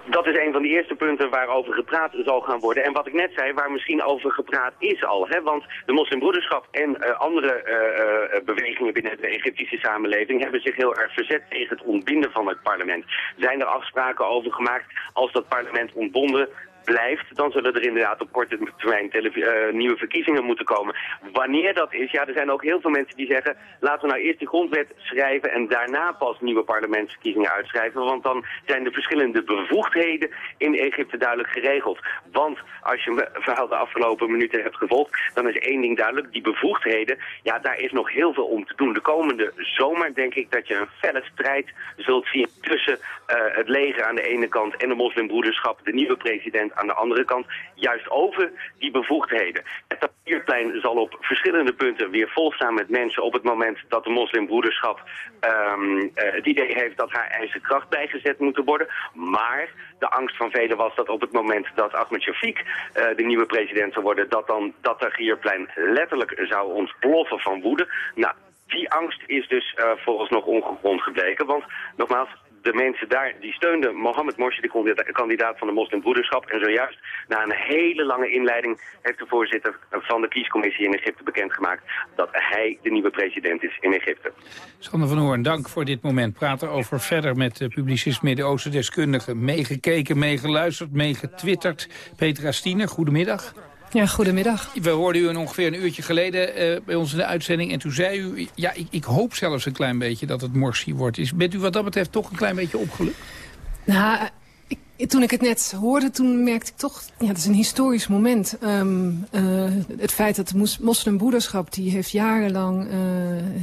Dat is een van de eerste punten waarover gepraat zal gaan worden. En wat ik net zei, waar misschien over gepraat is al. Hè? Want de moslimbroederschap en uh, andere uh, uh, bewegingen binnen de Egyptische samenleving... hebben zich heel erg verzet tegen het ontbinden van het parlement. Zijn er afspraken over gemaakt als dat parlement ontbonden blijft, dan zullen er inderdaad op korte termijn uh, nieuwe verkiezingen moeten komen. Wanneer dat is, ja, er zijn ook heel veel mensen die zeggen... laten we nou eerst de grondwet schrijven en daarna pas nieuwe parlementsverkiezingen uitschrijven. Want dan zijn de verschillende bevoegdheden in Egypte duidelijk geregeld. Want als je mijn verhaal de afgelopen minuten hebt gevolgd... dan is één ding duidelijk, die bevoegdheden... ja, daar is nog heel veel om te doen. De komende zomer denk ik dat je een felle strijd zult zien... tussen uh, het leger aan de ene kant en de moslimbroederschap... de nieuwe president aan de andere kant juist over die bevoegdheden. Het tapierplein zal op verschillende punten weer volstaan met mensen op het moment dat de moslimbroederschap um, uh, het idee heeft dat haar eisen kracht bijgezet moeten worden. Maar de angst van velen was dat op het moment dat Ahmed Shafiq uh, de nieuwe president zou worden, dat dan dat tapierplein letterlijk zou ontploffen van woede. Nou, die angst is dus uh, vooralsnog ongegrond gebleken, want nogmaals, de mensen daar, die steunden Mohammed Morsi, de kandidaat van de moslimbroederschap. En zojuist, na een hele lange inleiding, heeft de voorzitter van de kiescommissie in Egypte bekendgemaakt dat hij de nieuwe president is in Egypte. Sander van Hoorn, dank voor dit moment. Praten over verder met de publicist Midden-Oosten deskundigen. Meegekeken, meegeluisterd, meegetwitterd. Petra Stiener, goedemiddag. Ja, goedemiddag. We hoorden u een ongeveer een uurtje geleden uh, bij ons in de uitzending. En toen zei u, ja, ik, ik, hoop zelfs een klein beetje dat het Morsi wordt. Is, bent u wat dat betreft toch een klein beetje opgelucht? Nou, toen ik het net hoorde, toen merkte ik toch... Ja, het is een historisch moment. Um, uh, het feit dat de moslimbroederschap, die heeft jarenlang... Uh,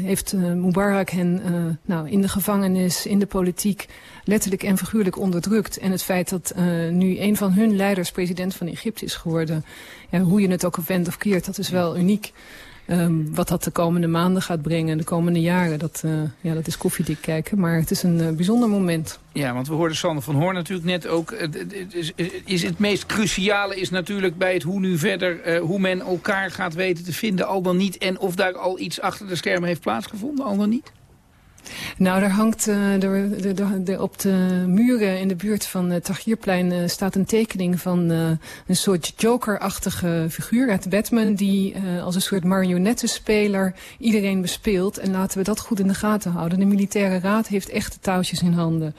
heeft uh, Mubarak hen nou, in de gevangenis, in de politiek... letterlijk en figuurlijk onderdrukt. En het feit dat nu een van hun leiders president van Egypte is geworden... Ja, hoe je het ook wendt of keert, dat is wel uniek. Um, wat dat de komende maanden gaat brengen, de komende jaren, dat, uh, ja, dat is koffiedik kijken. Maar het is een uh, bijzonder moment. Ja, want we hoorden Sander van Hoorn natuurlijk net ook. Is, is het meest cruciale is natuurlijk bij het hoe nu verder, hoe men elkaar gaat weten te vinden, al dan niet. En of daar al iets achter de schermen heeft plaatsgevonden, al dan niet. Nou, er hangt de, op de muren in de buurt van het Tahrirplein uh, staat een tekening van een soort Joker-achtige figuur uit Batman die als een soort marionettenspeler iedereen bespeelt. En laten we dat goed in de gaten houden. De militaire raad heeft echt de touwtjes in handen.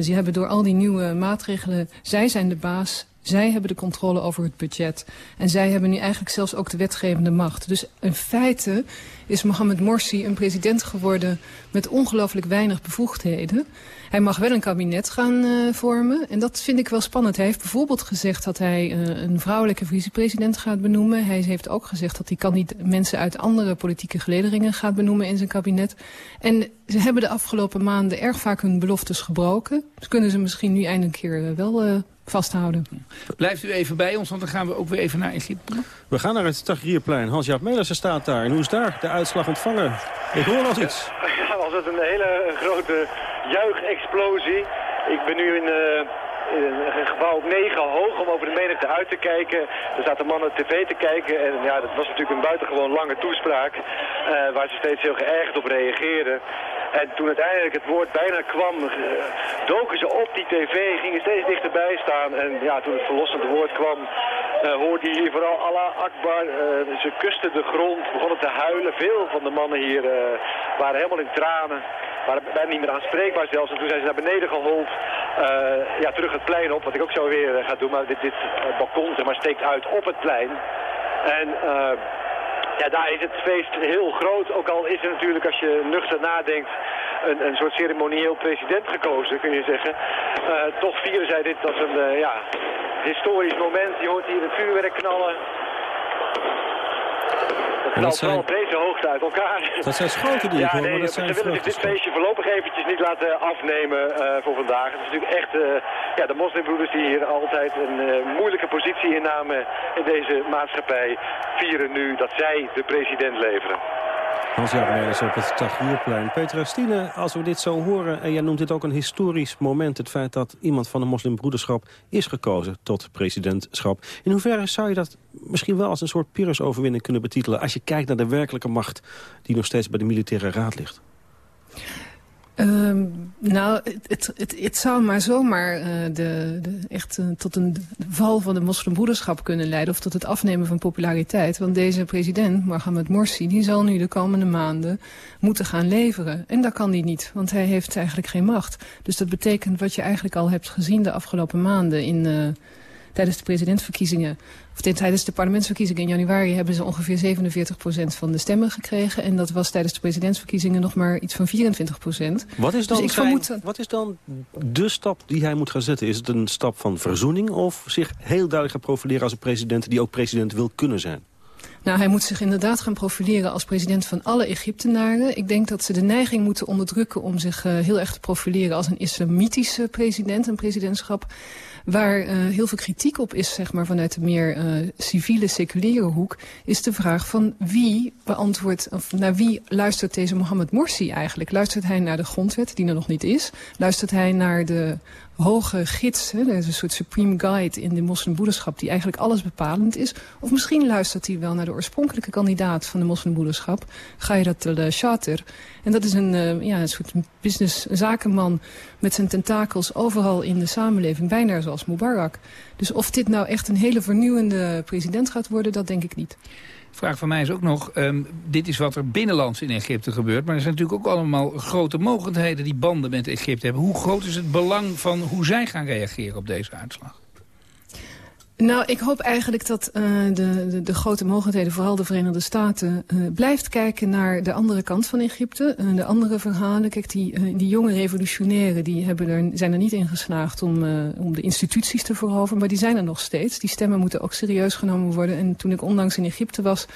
ze hebben door al die nieuwe maatregelen, zij zijn de baas, Zij hebben de controle over het budget. En zij hebben nu eigenlijk zelfs ook de wetgevende macht. Dus in feite is Mohamed Morsi een president geworden met ongelooflijk weinig bevoegdheden. Hij mag wel een kabinet gaan uh, vormen. En dat vind ik wel spannend. Hij heeft bijvoorbeeld gezegd dat hij uh, een vrouwelijke vicepresident gaat benoemen. Hij heeft ook gezegd dat hij kan niet mensen uit andere politieke gelederingen gaat benoemen in zijn kabinet. En ze hebben de afgelopen maanden erg vaak hun beloftes gebroken. Dus kunnen ze misschien nu eindelijk een keer uh, wel vasthouden. Blijft u even bij ons, want dan gaan we ook weer even naar Egypte. We gaan naar het Tahrirplein. Hans-Jaap Melissen staat daar. En hoe is daar de uitslag ontvangen? Ik hoor nog iets. Ja, was het een hele grote juichexplosie. Ik ben nu in... Uh in een gebouw 9 hoog om over de menigte uit te kijken. Er zaten mannen tv te kijken en ja, dat was natuurlijk een buitengewoon lange toespraak uh, waar ze steeds heel geërgerd op reageerden. En toen uiteindelijk het woord bijna kwam, uh, doken ze op die tv, gingen steeds dichterbij staan. En ja, toen het verlossende woord kwam, uh, hoorde je hier vooral Allah Akbar. ze kusten de grond, begonnen te huilen. Veel van de mannen hier waren helemaal in tranen waren bijna niet meer aanspreekbaar zelfs. En toen zijn ze naar beneden gehold, ja, terug het plein op, wat ik ook zo weer ga doen. Maar dit, dit balkon zeg maar, steekt uit op het plein. En ja, daar is het feest heel groot. Ook al is er natuurlijk, als je nuchter nadenkt, een, een soort ceremonieel president gekozen, kun je zeggen. toch vieren zij dit als een ja, historisch moment. Je hoort hier het vuurwerk knallen. Dat zijn... op deze hoogte uit elkaar. Dat zijn schoten die ja, ik hoor, nee, maar dat ze zijn willen zich dit feestje voorlopig eventjes niet laten afnemen uh, voor vandaag. Het is natuurlijk echt uh, ja, de moslimbroeders die hier altijd een uh, moeilijke positie innamen in deze maatschappij, vieren nu dat zij de president leveren. Hans-Jaap Meijers op het Tahrirplein. Petra Stine, als we dit zo horen, en jij noemt dit ook een historisch moment... het feit dat iemand van de moslimbroederschap is gekozen tot presidentschap. In hoeverre zou je dat misschien wel als een soort Pyrrhus-overwinning kunnen betitelen... als je kijkt naar de werkelijke macht die nog steeds bij de militaire raad ligt? Um, nou, het, het, het, zou maar zomaar uh, de, de, echt uh, tot een val van de moslimbroederschap kunnen leiden... of tot het afnemen van populariteit. Want deze president, Mohamed Morsi, die zal nu de komende maanden moeten gaan leveren. En dat kan hij niet, want hij heeft eigenlijk geen macht. Dus dat betekent wat je eigenlijk al hebt gezien de afgelopen maanden... in uh, tijdens de presidentsverkiezingen of tijdens de parlementsverkiezingen in januari hebben ze ongeveer 47% van de stemmen gekregen. En dat was tijdens de presidentsverkiezingen nog maar iets van 24%. Wat is dan, dus ik zijn, vermoed... wat is dan de stap die hij moet gaan zetten? Is het een stap van verzoening of zich heel duidelijk gaan profileren als een president die ook president wil kunnen zijn? Nou, hij moet zich inderdaad gaan profileren als president van alle Egyptenaren. Ik denk dat ze de neiging moeten onderdrukken om zich uh, heel erg te profileren als een islamitische president, een presidentschap. Waar uh, heel veel kritiek op is, zeg maar, vanuit de meer uh, civiele, seculiere hoek, is de vraag van wie beantwoordt, of naar wie luistert deze Mohammed Morsi eigenlijk? Luistert hij naar de grondwet, die er nog niet is? Luistert hij naar de hoge gids, hè, een soort supreme guide in de moslimbroederschap die eigenlijk alles bepalend is. Of misschien luistert hij wel naar de oorspronkelijke kandidaat van de moslimbroederschap, Gairat al-Shater. En dat is een, uh, ja, een soort business zakenman met zijn tentakels overal in de samenleving, bijna zoals Mubarak. Dus of dit nou echt een hele vernieuwende president gaat worden, dat denk ik niet vraag van mij is ook nog, um, dit is wat er binnenlands in Egypte gebeurt... maar er zijn natuurlijk ook allemaal grote mogelijkheden die banden met Egypte hebben. Hoe groot is het belang van hoe zij gaan reageren op deze uitslag? Nou, ik hoop eigenlijk dat uh, de, de, de, grote mogelijkheden, vooral de Verenigde Staten, uh, blijft kijken naar de andere kant van Egypte. Uh, de andere verhalen. Kijk, die, die jonge revolutionairen die hebben er, zijn er niet in geslaagd om, om de instituties te veroveren. Maar die zijn er nog steeds. Die stemmen moeten ook serieus genomen worden. En toen ik onlangs in Egypte was,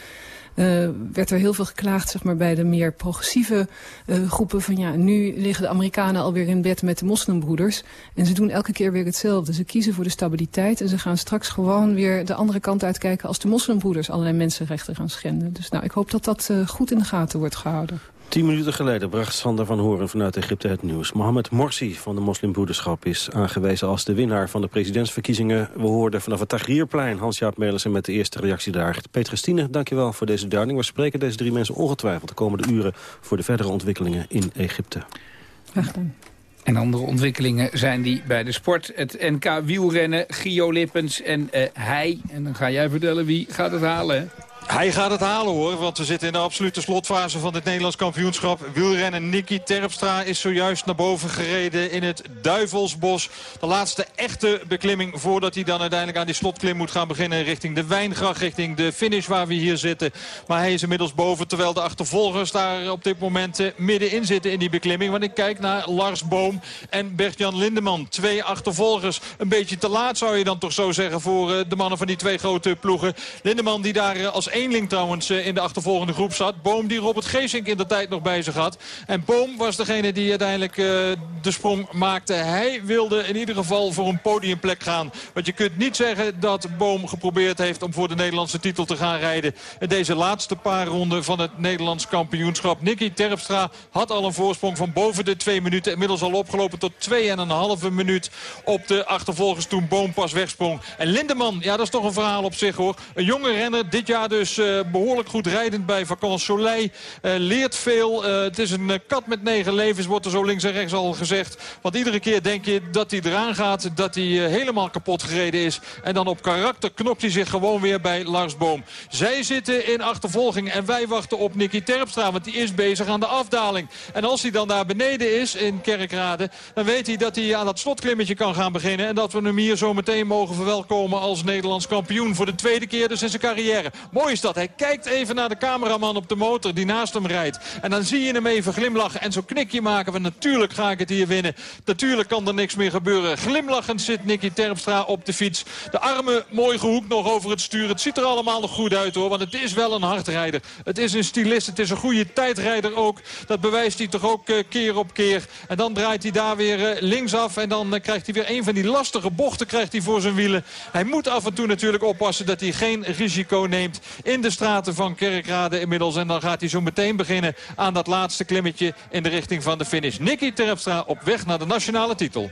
uh, werd er heel veel geklaagd zeg maar, bij de meer progressieve uh, groepen. Van ja, nu liggen de Amerikanen alweer in bed met de moslimbroeders. En ze doen elke keer weer hetzelfde. Ze kiezen voor de stabiliteit en ze gaan straks gewoon weer de andere kant uitkijken... als de moslimbroeders allerlei mensenrechten gaan schenden. Dus nou, ik hoop dat dat uh, goed in de gaten wordt gehouden. Tien minuten geleden bracht Sander van Horen vanuit Egypte het nieuws. Mohamed Morsi van de moslimbroederschap is aangewezen als de winnaar van de presidentsverkiezingen. We hoorden vanaf het Tahrirplein Hans-Jaap Melissen met de eerste reactie daar. Peter Stine, dankjewel voor deze duiding. We spreken deze drie mensen ongetwijfeld de komende uren voor de verdere ontwikkelingen in Egypte. Graag gedaan. En andere ontwikkelingen zijn die bij de sport. Het NK wielrennen, Gio Lippens en uh, hij. En dan ga jij vertellen wie gaat het halen. Hij gaat het halen hoor, want we zitten in de absolute slotfase van dit Nederlands kampioenschap. Wielrennen Nicky Terpstra is zojuist naar boven gereden in het Duivelsbos. De laatste echte beklimming voordat hij dan uiteindelijk aan die slotklim moet gaan beginnen. Richting de Wijngracht, richting de finish waar we hier zitten. Maar hij is inmiddels boven, terwijl de achtervolgers daar op dit moment eh, middenin zitten in die beklimming. Want ik kijk naar Lars Boom en Bert-Jan Lindeman. Twee achtervolgers. Een beetje te laat zou je dan toch zo zeggen voor eh, de mannen van die twee grote ploegen. Lindeman die daar eh, als eenling trouwens eh, in de achtervolgende groep zat. Boom die Robert Geesink in de tijd nog bij zich had. En Boom was degene die uiteindelijk uh, de sprong maakte. Hij wilde in ieder geval voor een podiumplek gaan. Want je kunt niet zeggen dat Boom geprobeerd heeft om voor de Nederlandse titel te gaan rijden. In deze laatste paar ronden van het Nederlands kampioenschap. Nicky Terpstra had al een voorsprong van boven de twee minuten. Inmiddels al opgelopen tot 2,5 minuut op de achtervolgers toen Boom pas wegsprong. En Lindeman, ja dat is toch een verhaal op zich hoor. Een jonge renner, dit jaar dus uh, behoorlijk goed rijdend bij Vacances Soleil. Uh, leert veel. Uh, het is een kat met negen levens, wordt er zo links en rechts al gezegd. Want iedere keer denk je dat hij eraan gaat, dat hij helemaal kapot gereden is. En dan op karakter knopt hij zich gewoon weer bij Lars Boom. Zij zitten in achtervolging en wij wachten op Nicky Terpstra, want die is bezig aan de afdaling. En als hij dan daar beneden is in Kerkrade, dan weet hij dat hij aan dat slotklimmetje kan gaan beginnen. En dat we hem hier zo meteen mogen verwelkomen als Nederlands kampioen. Voor de tweede keer dus in zijn carrière. Mooi is dat. Hij kijkt even naar de cameraman op de motor die naast hem rijdt. En dan zie je hem even glimlachen en zo'n knikje maken van natuurlijk ga ik het hier winnen. Natuurlijk kan er niks meer gebeuren. Glimlachend zit Nicky Terpstra op de fiets. De armen mooi gehoekt nog over het stuur. Het ziet er allemaal nog goed uit hoor, want het is wel een hardrijder. Het is een stylist, het is een goede tijdrijder ook. Dat bewijst hij toch ook uh, keer op keer. En dan draait hij daar weer uh, linksaf en dan uh, krijgt hij weer een van die lastige bochten krijgt hij voor zijn wielen. Hij moet af en toe natuurlijk oppassen dat hij geen risico neemt in de straten van Kerkrade inmiddels. En dan gaat hij zo meteen beginnen aan dat laatste klimmetje in de richting van de finish. Nicky Terpstra op weg naar de nationale titel.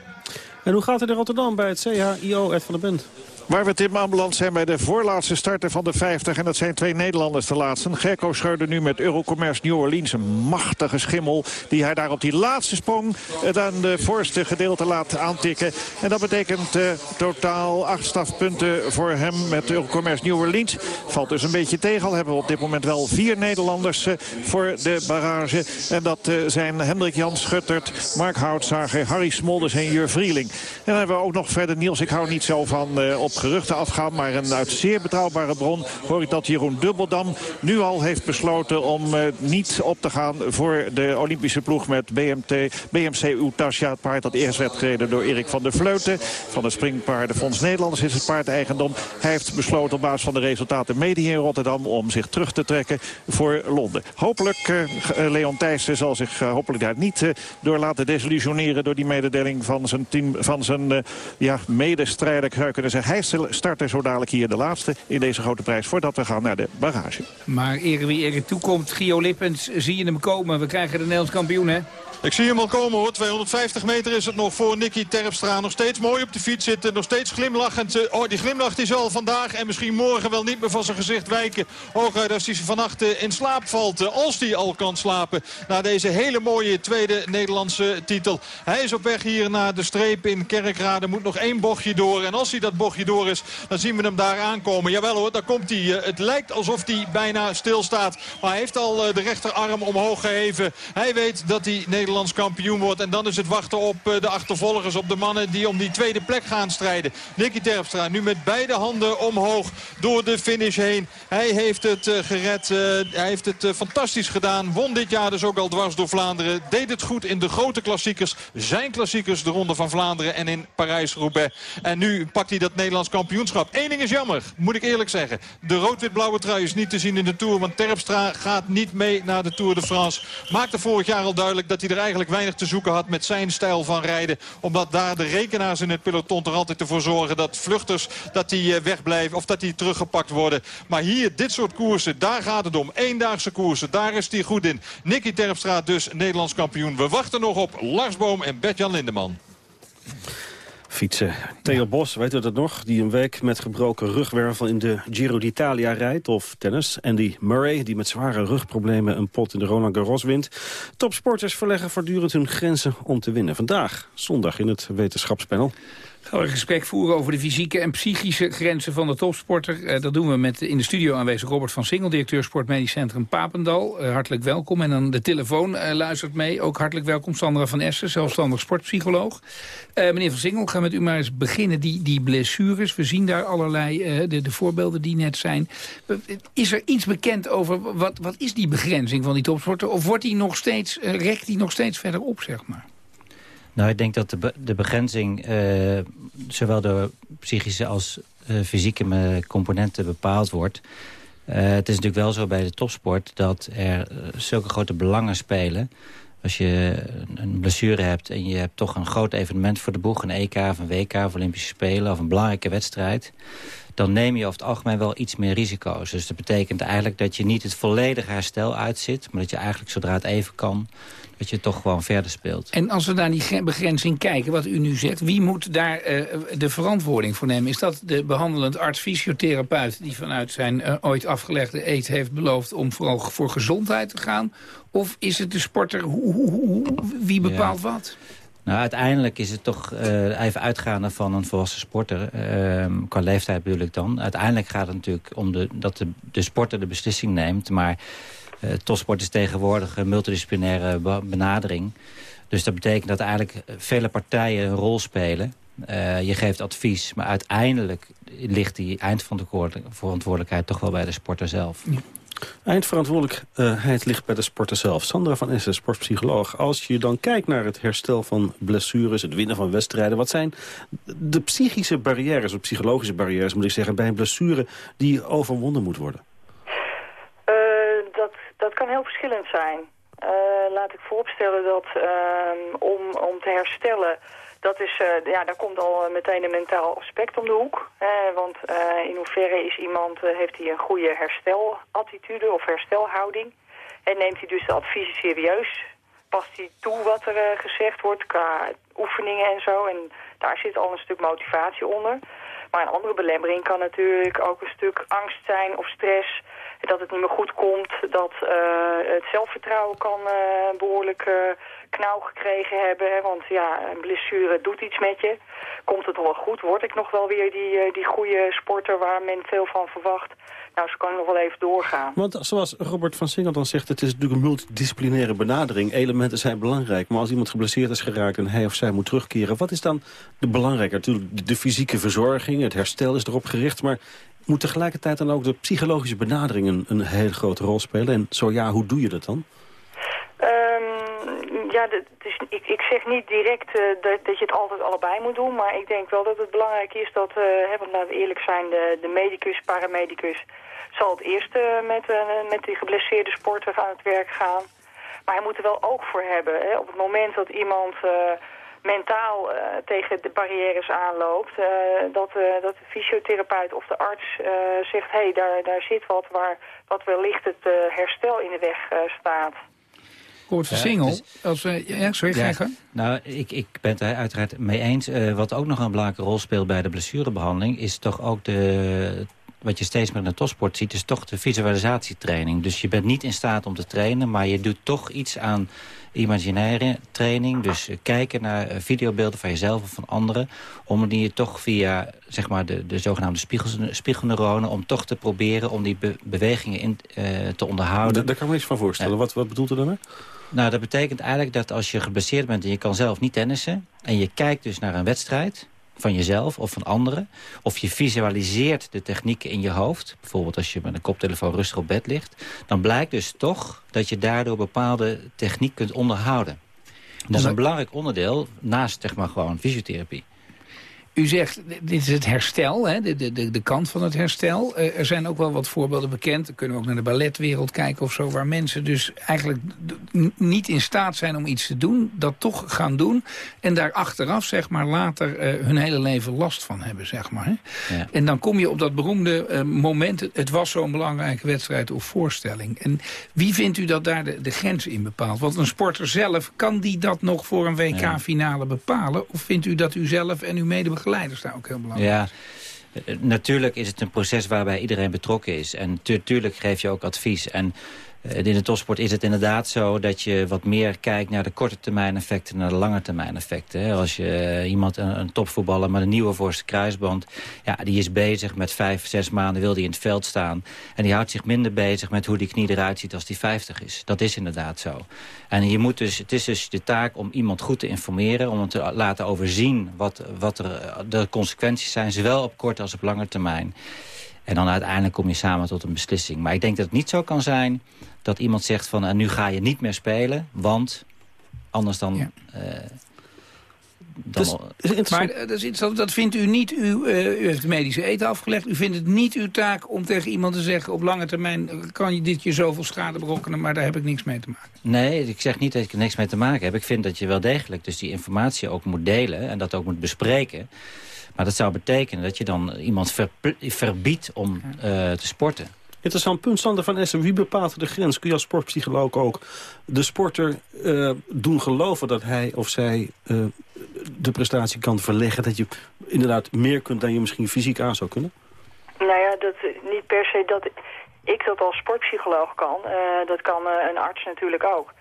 En hoe gaat het in Rotterdam bij het CHIO Ed van der Bent? Waar we Tim aanbeland zijn bij de voorlaatste starter van de 50. En dat zijn twee Nederlanders de laatste. Gerco scheurde nu met Eurocommerce New Orleans. Een machtige schimmel die hij daar op die laatste sprong... het aan de voorste gedeelte laat aantikken. En dat betekent uh, totaal acht stafpunten voor hem met Eurocommerce New Orleans. Valt dus een beetje tegen. Al hebben we op dit moment wel vier Nederlanders uh, voor de barrage. En dat uh, zijn Hendrik Jan Schuttert, Mark Houtzager, Harry Smolders en Jur Vrieling. En dan hebben we ook nog verder Niels. Ik hou niet zo van op geruchten afgaan. Maar een uit zeer betrouwbare bron hoor ik dat Jeroen Dubbeldam nu al heeft besloten om uh, niet op te gaan voor de Olympische ploeg met BMT, BMC Utasja. Het paard dat eerst werd gereden door Erik van der Vleuten. Van de Springpaardenfonds Nederlanders is het paard eigendom. Hij heeft besloten op basis van de resultaten mede in Rotterdam om zich terug te trekken voor Londen. Hopelijk, uh, Leon Thijssen zal zich uh, hopelijk daar niet door laten desillusioneren door die mededeling van zijn, team, van zijn ja, medestrijder. Kunnen zeggen. Hij starten zo dadelijk hier de laatste in deze grote prijs... voordat we gaan naar de barrage. Maar eer wie er toekomt, Gio Lippens, zie je hem komen. We krijgen de Nederlands kampioen, hè? Ik zie hem al komen hoor. 250 meter is het nog voor Nicky Terpstra. Nog steeds mooi op de fiets zitten. Nog steeds glimlachend. Oh, die glimlach die zal vandaag en misschien morgen wel niet meer van zijn gezicht wijken. Hooguit als hij vannacht in slaap valt. Als hij al kan slapen. Na deze hele mooie tweede Nederlandse titel. Hij is op weg hier naar de streep in Kerkrade. Moet nog één bochtje door. En als hij dat bochtje is, dan zien we hem daar aankomen. Jawel hoor, daar komt hij. Het lijkt alsof hij bijna stilstaat. Maar hij heeft al de rechterarm omhoog geheven. Hij weet dat hij Nederland Nederlands kampioen wordt. En dan is het wachten op de achtervolgers, op de mannen die om die tweede plek gaan strijden. Nicky Terpstra nu met beide handen omhoog door de finish heen. Hij heeft het gered. Hij heeft het fantastisch gedaan. Won dit jaar dus ook al dwars door Vlaanderen. Deed het goed in de grote klassiekers. Zijn klassiekers, de Ronde van Vlaanderen en in Parijs-Roubaix. En nu pakt hij dat Nederlands kampioenschap. Eén ding is jammer, moet ik eerlijk zeggen. De rood-wit-blauwe trui is niet te zien in de Tour. Want Terpstra gaat niet mee naar de Tour de France. Maakte vorig jaar al duidelijk dat hij er eigenlijk weinig te zoeken had met zijn stijl van rijden. Omdat daar de rekenaars in het peloton er altijd ervoor zorgen dat vluchters dat die wegblijven of dat die teruggepakt worden. Maar hier, dit soort koersen, daar gaat het om. Eendaagse koersen, daar is hij goed in. Nicky Terpstra dus Nederlands kampioen. We wachten nog op Lars Boom en Bert-Jan Lindeman. Fietsen. Theo Bos, weet u dat nog? Die een week met gebroken rugwervel in de Giro d'Italia rijdt. Of tennis. Andy Murray, die met zware rugproblemen een pot in de Roland Garros wint. Topsporters verleggen voortdurend hun grenzen om te winnen. Vandaag, zondag in het wetenschapspanel. Gaan we een gesprek voeren over de fysieke en psychische grenzen van de topsporter. Uh, dat doen we met in de studio aanwezig Robert van Singel, directeur Sportmedisch Centrum Papendal. Uh, hartelijk welkom. En dan de telefoon uh, luistert mee. Ook hartelijk welkom Sandra van Essen, zelfstandig sportpsycholoog. meneer van Singel, gaan met u maar eens beginnen. Die, die blessures, we zien daar allerlei de, de voorbeelden die net zijn. Is er iets bekend over wat, wat is die begrenzing van die topsporter? Of wordt die nog steeds, rekt die nog steeds verder op, zeg maar? Nou, ik denk dat de, de begrenzing uh, zowel door psychische als uh, fysieke componenten bepaald wordt. Uh, het is natuurlijk wel zo bij de topsport dat er zulke grote belangen spelen. Als je een blessure hebt en je hebt toch een groot evenement voor de boeg... een EK of een WK of Olympische Spelen of een belangrijke wedstrijd dan neem je over het algemeen wel iets meer risico's. Dus dat betekent eigenlijk dat je niet het volledige herstel uitzit... maar dat je eigenlijk zodra het even kan, dat je toch gewoon verder speelt. En als we naar die begrenzing kijken, wat u nu zegt... wie moet daar uh, de verantwoording voor nemen? Is dat de behandelend arts-fysiotherapeut... die vanuit zijn uh, ooit afgelegde eet heeft beloofd... om vooral voor gezondheid te gaan? Of is het de sporter? Hoe, hoe, hoe, wie bepaalt ja. wat? Nou, uiteindelijk is het toch uh, even uitgaande van een volwassen sporter. Uh, qua leeftijd bedoel ik dan. Uiteindelijk gaat het natuurlijk om de, dat de, de sporter de beslissing neemt. Maar uh, topsport is tegenwoordig een multidisciplinaire benadering. Dus dat betekent dat eigenlijk vele partijen een rol spelen. Je geeft advies, maar uiteindelijk ligt die eindverantwoordelijkheid toch wel bij de sporter zelf. Eindverantwoordelijkheid ligt bij de sporter zelf. Sandra van Essen, sportpsycholoog. Als je dan kijkt naar het herstel van blessures, het winnen van wedstrijden... wat zijn de psychische barrières, of psychologische barrières moet ik zeggen... bij een blessure die overwonnen moet worden? Uh, dat, dat kan heel verschillend zijn. Uh, laat ik vooropstellen dat uh, om, om te herstellen dat is, uh, ja, daar komt al meteen een mentaal aspect om de hoek. Want in hoeverre is iemand, heeft hij een goede herstelattitude of herstelhouding? En neemt hij dus de adviezen serieus? Past hij toe wat er gezegd wordt qua oefeningen en zo? En daar zit al een stuk motivatie onder. Maar een andere belemmering kan natuurlijk ook een stuk angst zijn of stress dat het niet meer goed komt, dat uh, het zelfvertrouwen kan uh, behoorlijk uh, knauw gekregen hebben. Want ja, een blessure doet iets met je. Komt het wel goed? Word ik nog wel weer die, die goede sporter waar men veel van verwacht? Nou, zo kan nog wel even doorgaan. Want zoals Robert van Singel dan zegt, het is natuurlijk een multidisciplinaire benadering. Elementen zijn belangrijk, maar als iemand geblesseerd is geraakt en hij of zij moet terugkeren... wat is dan de belangrijke? Natuurlijk de fysieke verzorging, het herstel is erop gericht... maar moet tegelijkertijd dan ook de psychologische benadering een, een hele grote rol spelen? En zo ja, hoe doe je dat dan? Ja, is, ik, ik zeg niet direct uh, dat, dat je het altijd allebei moet doen. Maar ik denk wel dat het belangrijk is dat, uh, want laten we eerlijk zijn, de, de medicus, paramedicus zal het eerst uh, met, met die geblesseerde sporter aan het werk gaan. Maar hij moet er wel oog voor hebben. Hè. Op het moment dat iemand mentaal tegen de barrières aanloopt. Dat, dat de fysiotherapeut of de arts zegt... hé, hey, daar, daar zit wat waar wat wellicht het herstel in de weg staat. Kort van Singel, dus, als we, ja, sorry, ja, ga Nou, ik, ik ben het uiteraard mee eens. wat ook nog een belangrijke rol speelt bij de blessurebehandeling... is toch ook de, wat je steeds meer in de topsport ziet... is toch de visualisatietraining. Dus je bent niet in staat om te trainen... maar je doet toch iets aan imaginaire training. Dus eh, kijken naar eh, videobeelden van jezelf of van anderen. Om die toch via zeg maar, de, de zogenaamde spiegels, spiegelneuronen... om toch te proberen om die bewegingen in, uh, te onderhouden. daar kan ik me iets van voorstellen. Wat, wat bedoelt u daarmee? Nou, dat betekent eigenlijk dat als je geblesseerd bent en je kan zelf niet tennissen... en je kijkt dus naar een wedstrijd van jezelf of van anderen. Of je visualiseert de technieken in je hoofd. Bijvoorbeeld als je met een koptelefoon rustig op bed ligt. Dan blijkt dus toch dat je daardoor bepaalde techniek kunt onderhouden. Dat is een belangrijk onderdeel naast zeg maar, gewoon fysiotherapie. U zegt, dit is het herstel, hè? De, de, de kant van het herstel. Uh, er zijn ook wel wat voorbeelden bekend. Dan kunnen we ook naar de balletwereld kijken of zo... waar mensen dus eigenlijk niet in staat zijn om iets te doen... dat toch gaan doen. En daar achteraf, zeg maar, later uh, hun hele leven last van hebben, zeg maar. Hè? Ja. En dan kom je op dat beroemde uh, moment... het was zo'n belangrijke wedstrijd of voorstelling. En wie vindt u dat daar de, de grens in bepaalt? Want een sporter zelf, kan die dat nog voor een WK-finale bepalen? Of vindt u dat u zelf en uw medebegeleiders begeleiders daar ook heel belangrijk ja. Natuurlijk is het een proces waarbij iedereen betrokken is. En natuurlijk geef je ook advies. En in de topsport is het inderdaad zo dat je wat meer kijkt naar de korte termijn effecten, naar de lange termijn effecten. Als je iemand, een, een, topvoetballer met een nieuwe voorste kruisband, ja, die is bezig met vijf, zes maanden wil die in het veld staan. En die houdt zich minder bezig met hoe die knie eruit ziet als die 50 is. Dat is inderdaad zo. En je moet dus, het is dus de taak om iemand goed te informeren, om hem te laten overzien wat, wat er, de consequenties zijn, zowel op korte als op lange termijn. En dan uiteindelijk kom je samen tot een beslissing. Maar ik denk dat het niet zo kan zijn dat iemand zegt van... en nu ga je niet meer spelen, want anders dan... Ja. Uh, dan is maar dat, is dat vindt u niet, u, uh, u heeft de medische eten afgelegd... u vindt het niet uw taak om tegen iemand te zeggen... op lange termijn kan je dit je zoveel schade berokkenen... maar daar heb ik niks mee te maken. Nee, ik zeg niet dat ik er niks mee te maken heb. Ik vind dat je wel degelijk dus die informatie ook moet delen... en dat ook moet bespreken... Maar dat zou betekenen dat je dan iemand verbiedt om uh, te sporten. Interessant punt, Sander van Essen. Wie bepaalt de grens? Kun je als sportpsycholoog ook de sporter uh, doen geloven... dat hij of zij uh, de prestatie kan verleggen? Dat je inderdaad meer kunt dan je misschien fysiek aan zou kunnen? Nou ja, dat, niet per se dat ik dat als sportpsycholoog kan. Uh, dat kan een arts natuurlijk ook.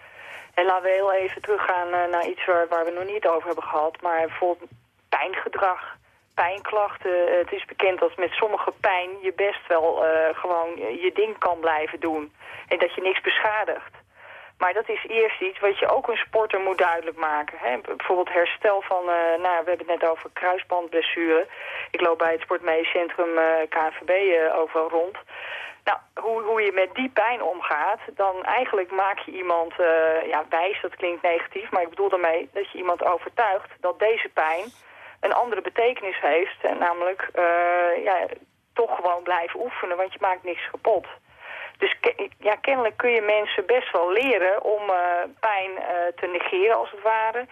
En laten we heel even teruggaan naar iets waar, waar we nog niet over hebben gehad. Maar bijvoorbeeld pijngedrag pijnklachten. Het is bekend dat met sommige pijn je best wel uh, gewoon je ding kan blijven doen. En dat je niks beschadigt. Maar dat is eerst iets wat je ook een sporter moet duidelijk maken. Hè? Bijvoorbeeld herstel van, uh, nou we hebben het net over kruisbandblessure. Ik loop bij het Sportmedisch Centrum uh, KNVB overal rond. Nou, hoe, hoe je met die pijn omgaat, dan eigenlijk maak je iemand ja, wijs, dat klinkt negatief, maar ik bedoel daarmee dat je iemand overtuigt dat deze pijn een andere betekenis heeft. En namelijk uh, ja, toch gewoon blijven oefenen, want je maakt niks kapot. Dus ja, kennelijk kun je mensen best wel leren om uh, pijn te negeren als het ware.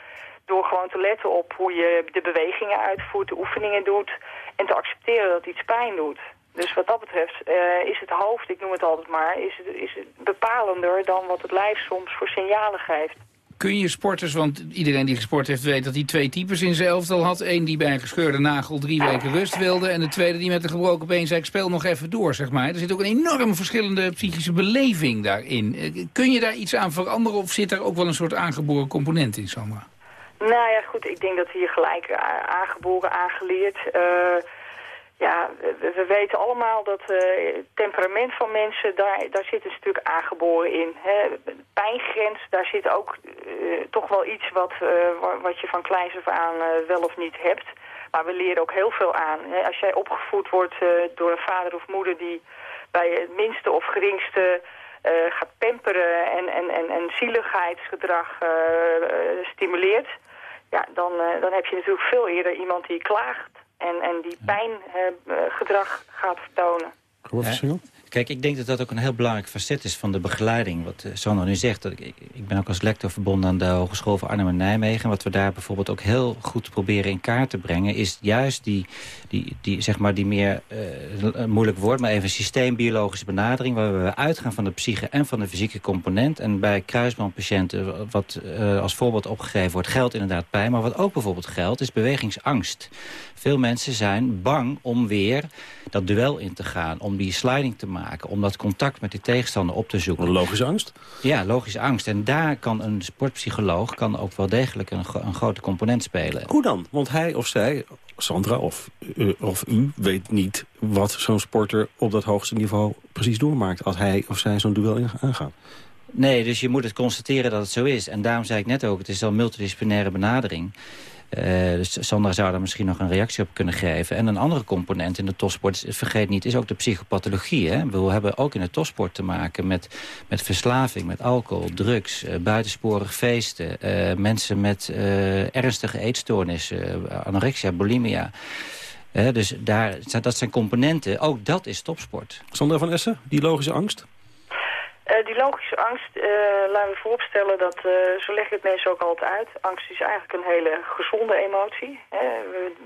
Door gewoon te letten op hoe je de bewegingen uitvoert, de oefeningen doet. En te accepteren dat iets pijn doet. Dus wat dat betreft uh, is het hoofd, ik noem het altijd maar, is is het bepalender dan wat het lijf soms voor signalen geeft kun je sporters, want iedereen die gesport heeft weet dat hij twee types in zijn elftal had. Eén die bij een gescheurde nagel drie weken rust wilde. En de tweede die met een gebroken been zei ik speel nog even door, zeg maar. Er zit ook een enorm verschillende psychische beleving daarin. Eh, kun je daar iets aan veranderen of zit er ook wel een soort aangeboren component in, Sandra? Nou ja, goed, ik denk dat hier gelijk eh, aangeboren, aangeleerd... Uh ja, we, weten allemaal dat het temperament van mensen, daar, daar zit een stuk aangeboren in. Hè. Pijngrens, daar zit ook uh, toch wel iets wat, uh, wat je van kleins af aan wel of niet hebt. Maar we leren ook heel veel aan. Als jij opgevoed wordt door een vader of moeder die bij het minste of geringste gaat pamperen en, en, en, en zieligheidsgedrag stimuleert... Ja, dan, dan heb je natuurlijk veel eerder iemand die klaagt en, en die pijngedrag gaat vertonen. Kijk, ik denk dat dat ook een heel belangrijk facet is van de begeleiding. Wat uh, Sandra nu zegt, dat ik, ik ben ook als lector verbonden aan de Hogeschool van Arnhem en Nijmegen. Wat we daar bijvoorbeeld ook heel goed proberen in kaart te brengen... is juist die, die, die, zeg maar die meer, uh, moeilijk woord, maar even systeembiologische benadering... waar we uitgaan van de psyche en van de fysieke component. En bij kruisbandpatiënten, wat uh, als voorbeeld opgegeven wordt, geldt inderdaad pijn. Maar wat ook bijvoorbeeld geldt, is bewegingsangst. Veel mensen zijn bang om weer dat duel in te gaan. Om die sliding te maken. Om dat contact met die tegenstander op te zoeken. Logische angst? Ja, logische angst. En daar kan een sportpsycholoog kan ook wel degelijk een, een grote component spelen. Hoe dan? Want hij of zij, Sandra of, uh, of u, weet niet wat zo'n sporter op dat hoogste niveau precies doormaakt. Als hij of zij zo'n duel aangaat. Nee, dus je moet het constateren dat het zo is. En daarom zei ik net ook, het is al multidisciplinaire benadering. Uh, dus Sandra zou daar misschien nog een reactie op kunnen geven. En een andere component in de topsport, vergeet niet, is ook de psychopathologie. Hè? We hebben ook in de topsport te maken met, met verslaving, met alcohol, drugs, uh, buitensporig feesten. Uh, mensen met ernstige eetstoornissen, anorexia, bulimia. dus daar, dat zijn componenten. Ook dat is topsport. Sandra van Essen, die logische angst? Uh, die logische angst, uh, laten we vooropstellen, dat, uh, zo leg het mensen ook altijd uit. Angst is eigenlijk een hele gezonde emotie. Hè.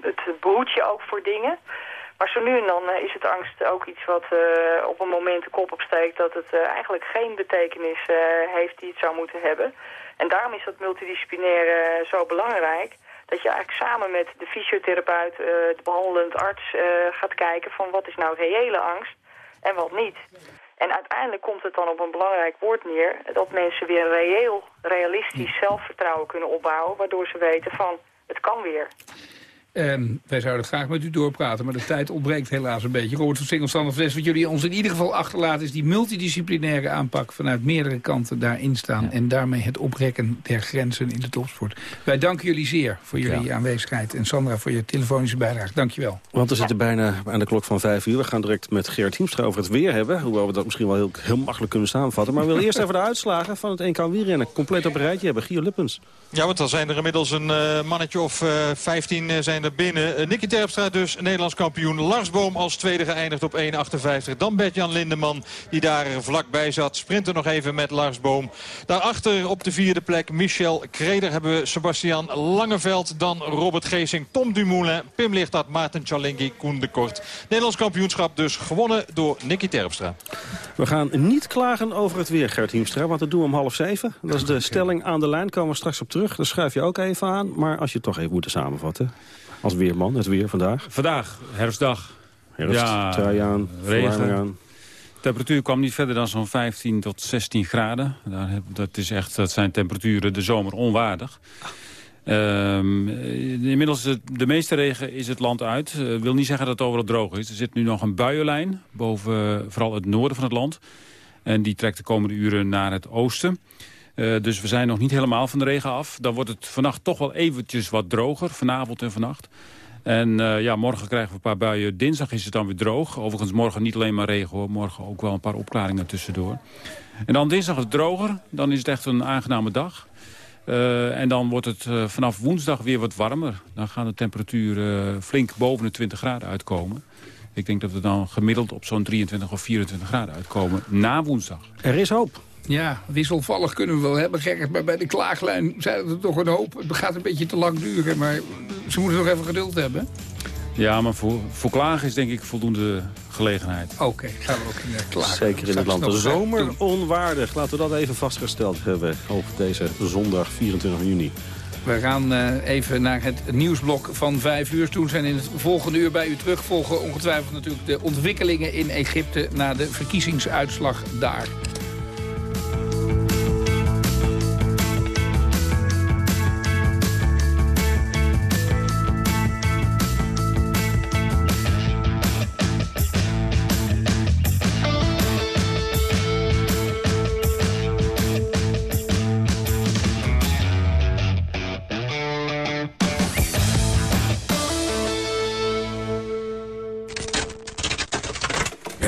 Het behoedt je ook voor dingen. Maar zo nu en dan is het angst ook iets wat op een moment de kop opsteekt... dat het eigenlijk geen betekenis heeft die het zou moeten hebben. En daarom is dat multidisciplinair zo belangrijk... dat je eigenlijk samen met de fysiotherapeut, de behandelend arts gaat kijken... van wat is nou reële angst en wat niet. En uiteindelijk komt het dan op een belangrijk woord neer... dat mensen weer reëel, realistisch zelfvertrouwen kunnen opbouwen... waardoor ze weten van, het kan weer. Um, wij zouden graag met u doorpraten, maar de tijd ontbreekt helaas een beetje. Robert van Singelstand of wat jullie ons in ieder geval achterlaten... is die multidisciplinaire aanpak vanuit meerdere kanten daarin staan... en daarmee het oprekken der grenzen in de topsport. Wij danken jullie zeer voor jullie aanwezigheid. En Sandra voor je telefonische bijdrage. Dank je wel. Want we zitten bijna aan de klok van vijf uur. We gaan direct met Gerard Hiemstra over het weer hebben. Hoewel we dat misschien wel heel, heel makkelijk kunnen samenvatten. Maar we willen eerst even de uitslagen van het 1 NK wielrennen. Compleet op een rijtje hebben. Gio Lippens. Ja, want dan zijn er inmiddels een uh, mannetje of uh, 15 uh, zijn er binnen. Uh, Nicky Terpstra dus Nederlands kampioen. Lars Boom als tweede geëindigd op 1.58. Dan Bert-Jan Lindeman die daar vlakbij zat. Sprinten nog even met Lars Boom. Daarachter op de vierde plek Michel Kreder hebben we Sebastian Langeveld. Dan Robert Geesing, Tom Dumoulin, Pim Lichtad, Maarten Chalingi, Koen de Kort. Nederlands kampioenschap dus gewonnen door Nicky Terpstra. We gaan niet klagen over het weer, Gert Hiemstra. Want dat doen we om half zeven. Dat is de stelling aan de lijn. Komen we straks op terug. Daar schuif je ook even aan. Maar als je het toch even moet samenvatten. Als weerman, het weer vandaag. Vandaag, herfstdag. Herfst, ja, trui aan, regen. aan. De temperatuur kwam niet verder dan zo'n 15 tot 16 graden. Dat, is echt, dat zijn temperaturen de zomer onwaardig. Um, inmiddels de, de, meeste regen is het land uit. Dat uh, wil niet zeggen dat het overal droog is. Er zit nu nog een buienlijn boven vooral het noorden van het land. En die trekt de komende uren naar het oosten. Uh, dus we zijn nog niet helemaal van de regen af. Dan wordt het vannacht toch wel eventjes wat droger, vanavond en vannacht. En uh, ja, morgen krijgen we een paar buien. Dinsdag is het dan weer droog. Overigens morgen niet alleen maar regen hoor. Morgen ook wel een paar opklaringen tussendoor. En dan dinsdag is het droger. Dan is het echt een aangename dag. Uh, en dan wordt het vanaf woensdag weer wat warmer. Dan gaan de temperaturen flink boven de 20 graden uitkomen. Ik denk dat we dan gemiddeld op zo'n 23 of 24 graden uitkomen na woensdag. Er is hoop. Ja, wisselvallig kunnen we wel hebben, Gerrit. Maar bij de klaaglijn zijn er toch een hoop. Het gaat een beetje te lang duren, maar ze moeten nog even geduld hebben. Ja, maar voor, voor klagen is denk ik voldoende gelegenheid. Oké, okay, gaan we ook in de klagen. Zeker in het land. De zomer onwaardig. Laten we dat even vastgesteld hebben op deze zondag 24 juni. We gaan uh, even naar het nieuwsblok van vijf uur. Toen zijn in het volgende uur bij u terug. Volgen ongetwijfeld natuurlijk de ontwikkelingen in Egypte... na de verkiezingsuitslag daar.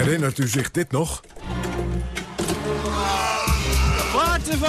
Herinnert u zich dit nog?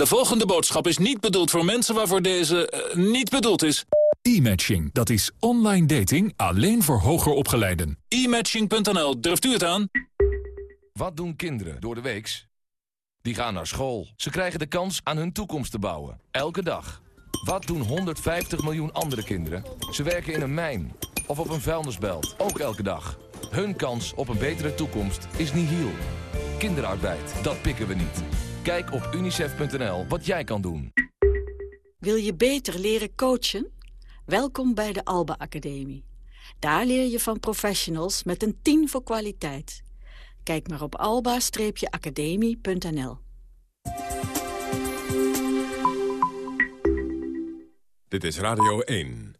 De volgende boodschap is niet bedoeld voor mensen waarvoor deze uh, niet bedoeld is. E-matching, dat is online dating alleen voor hoger opgeleiden. E-matching.nl, durft u het aan? Wat doen kinderen door de weeks? Die gaan naar school. Ze krijgen de kans aan hun toekomst te bouwen. Elke dag. Wat doen 150 miljoen andere kinderen? Ze werken in een mijn of op een vuilnisbelt. Ook elke dag. Hun kans op een betere toekomst is nihil. Kinderarbeid, dat pikken we niet. Kijk op unicef.nl wat jij kan doen. Wil je beter leren coachen? Welkom bij de Alba Academie. Daar leer je van professionals met een 10 voor kwaliteit. Kijk maar op alba-academie.nl. Dit is Radio 1.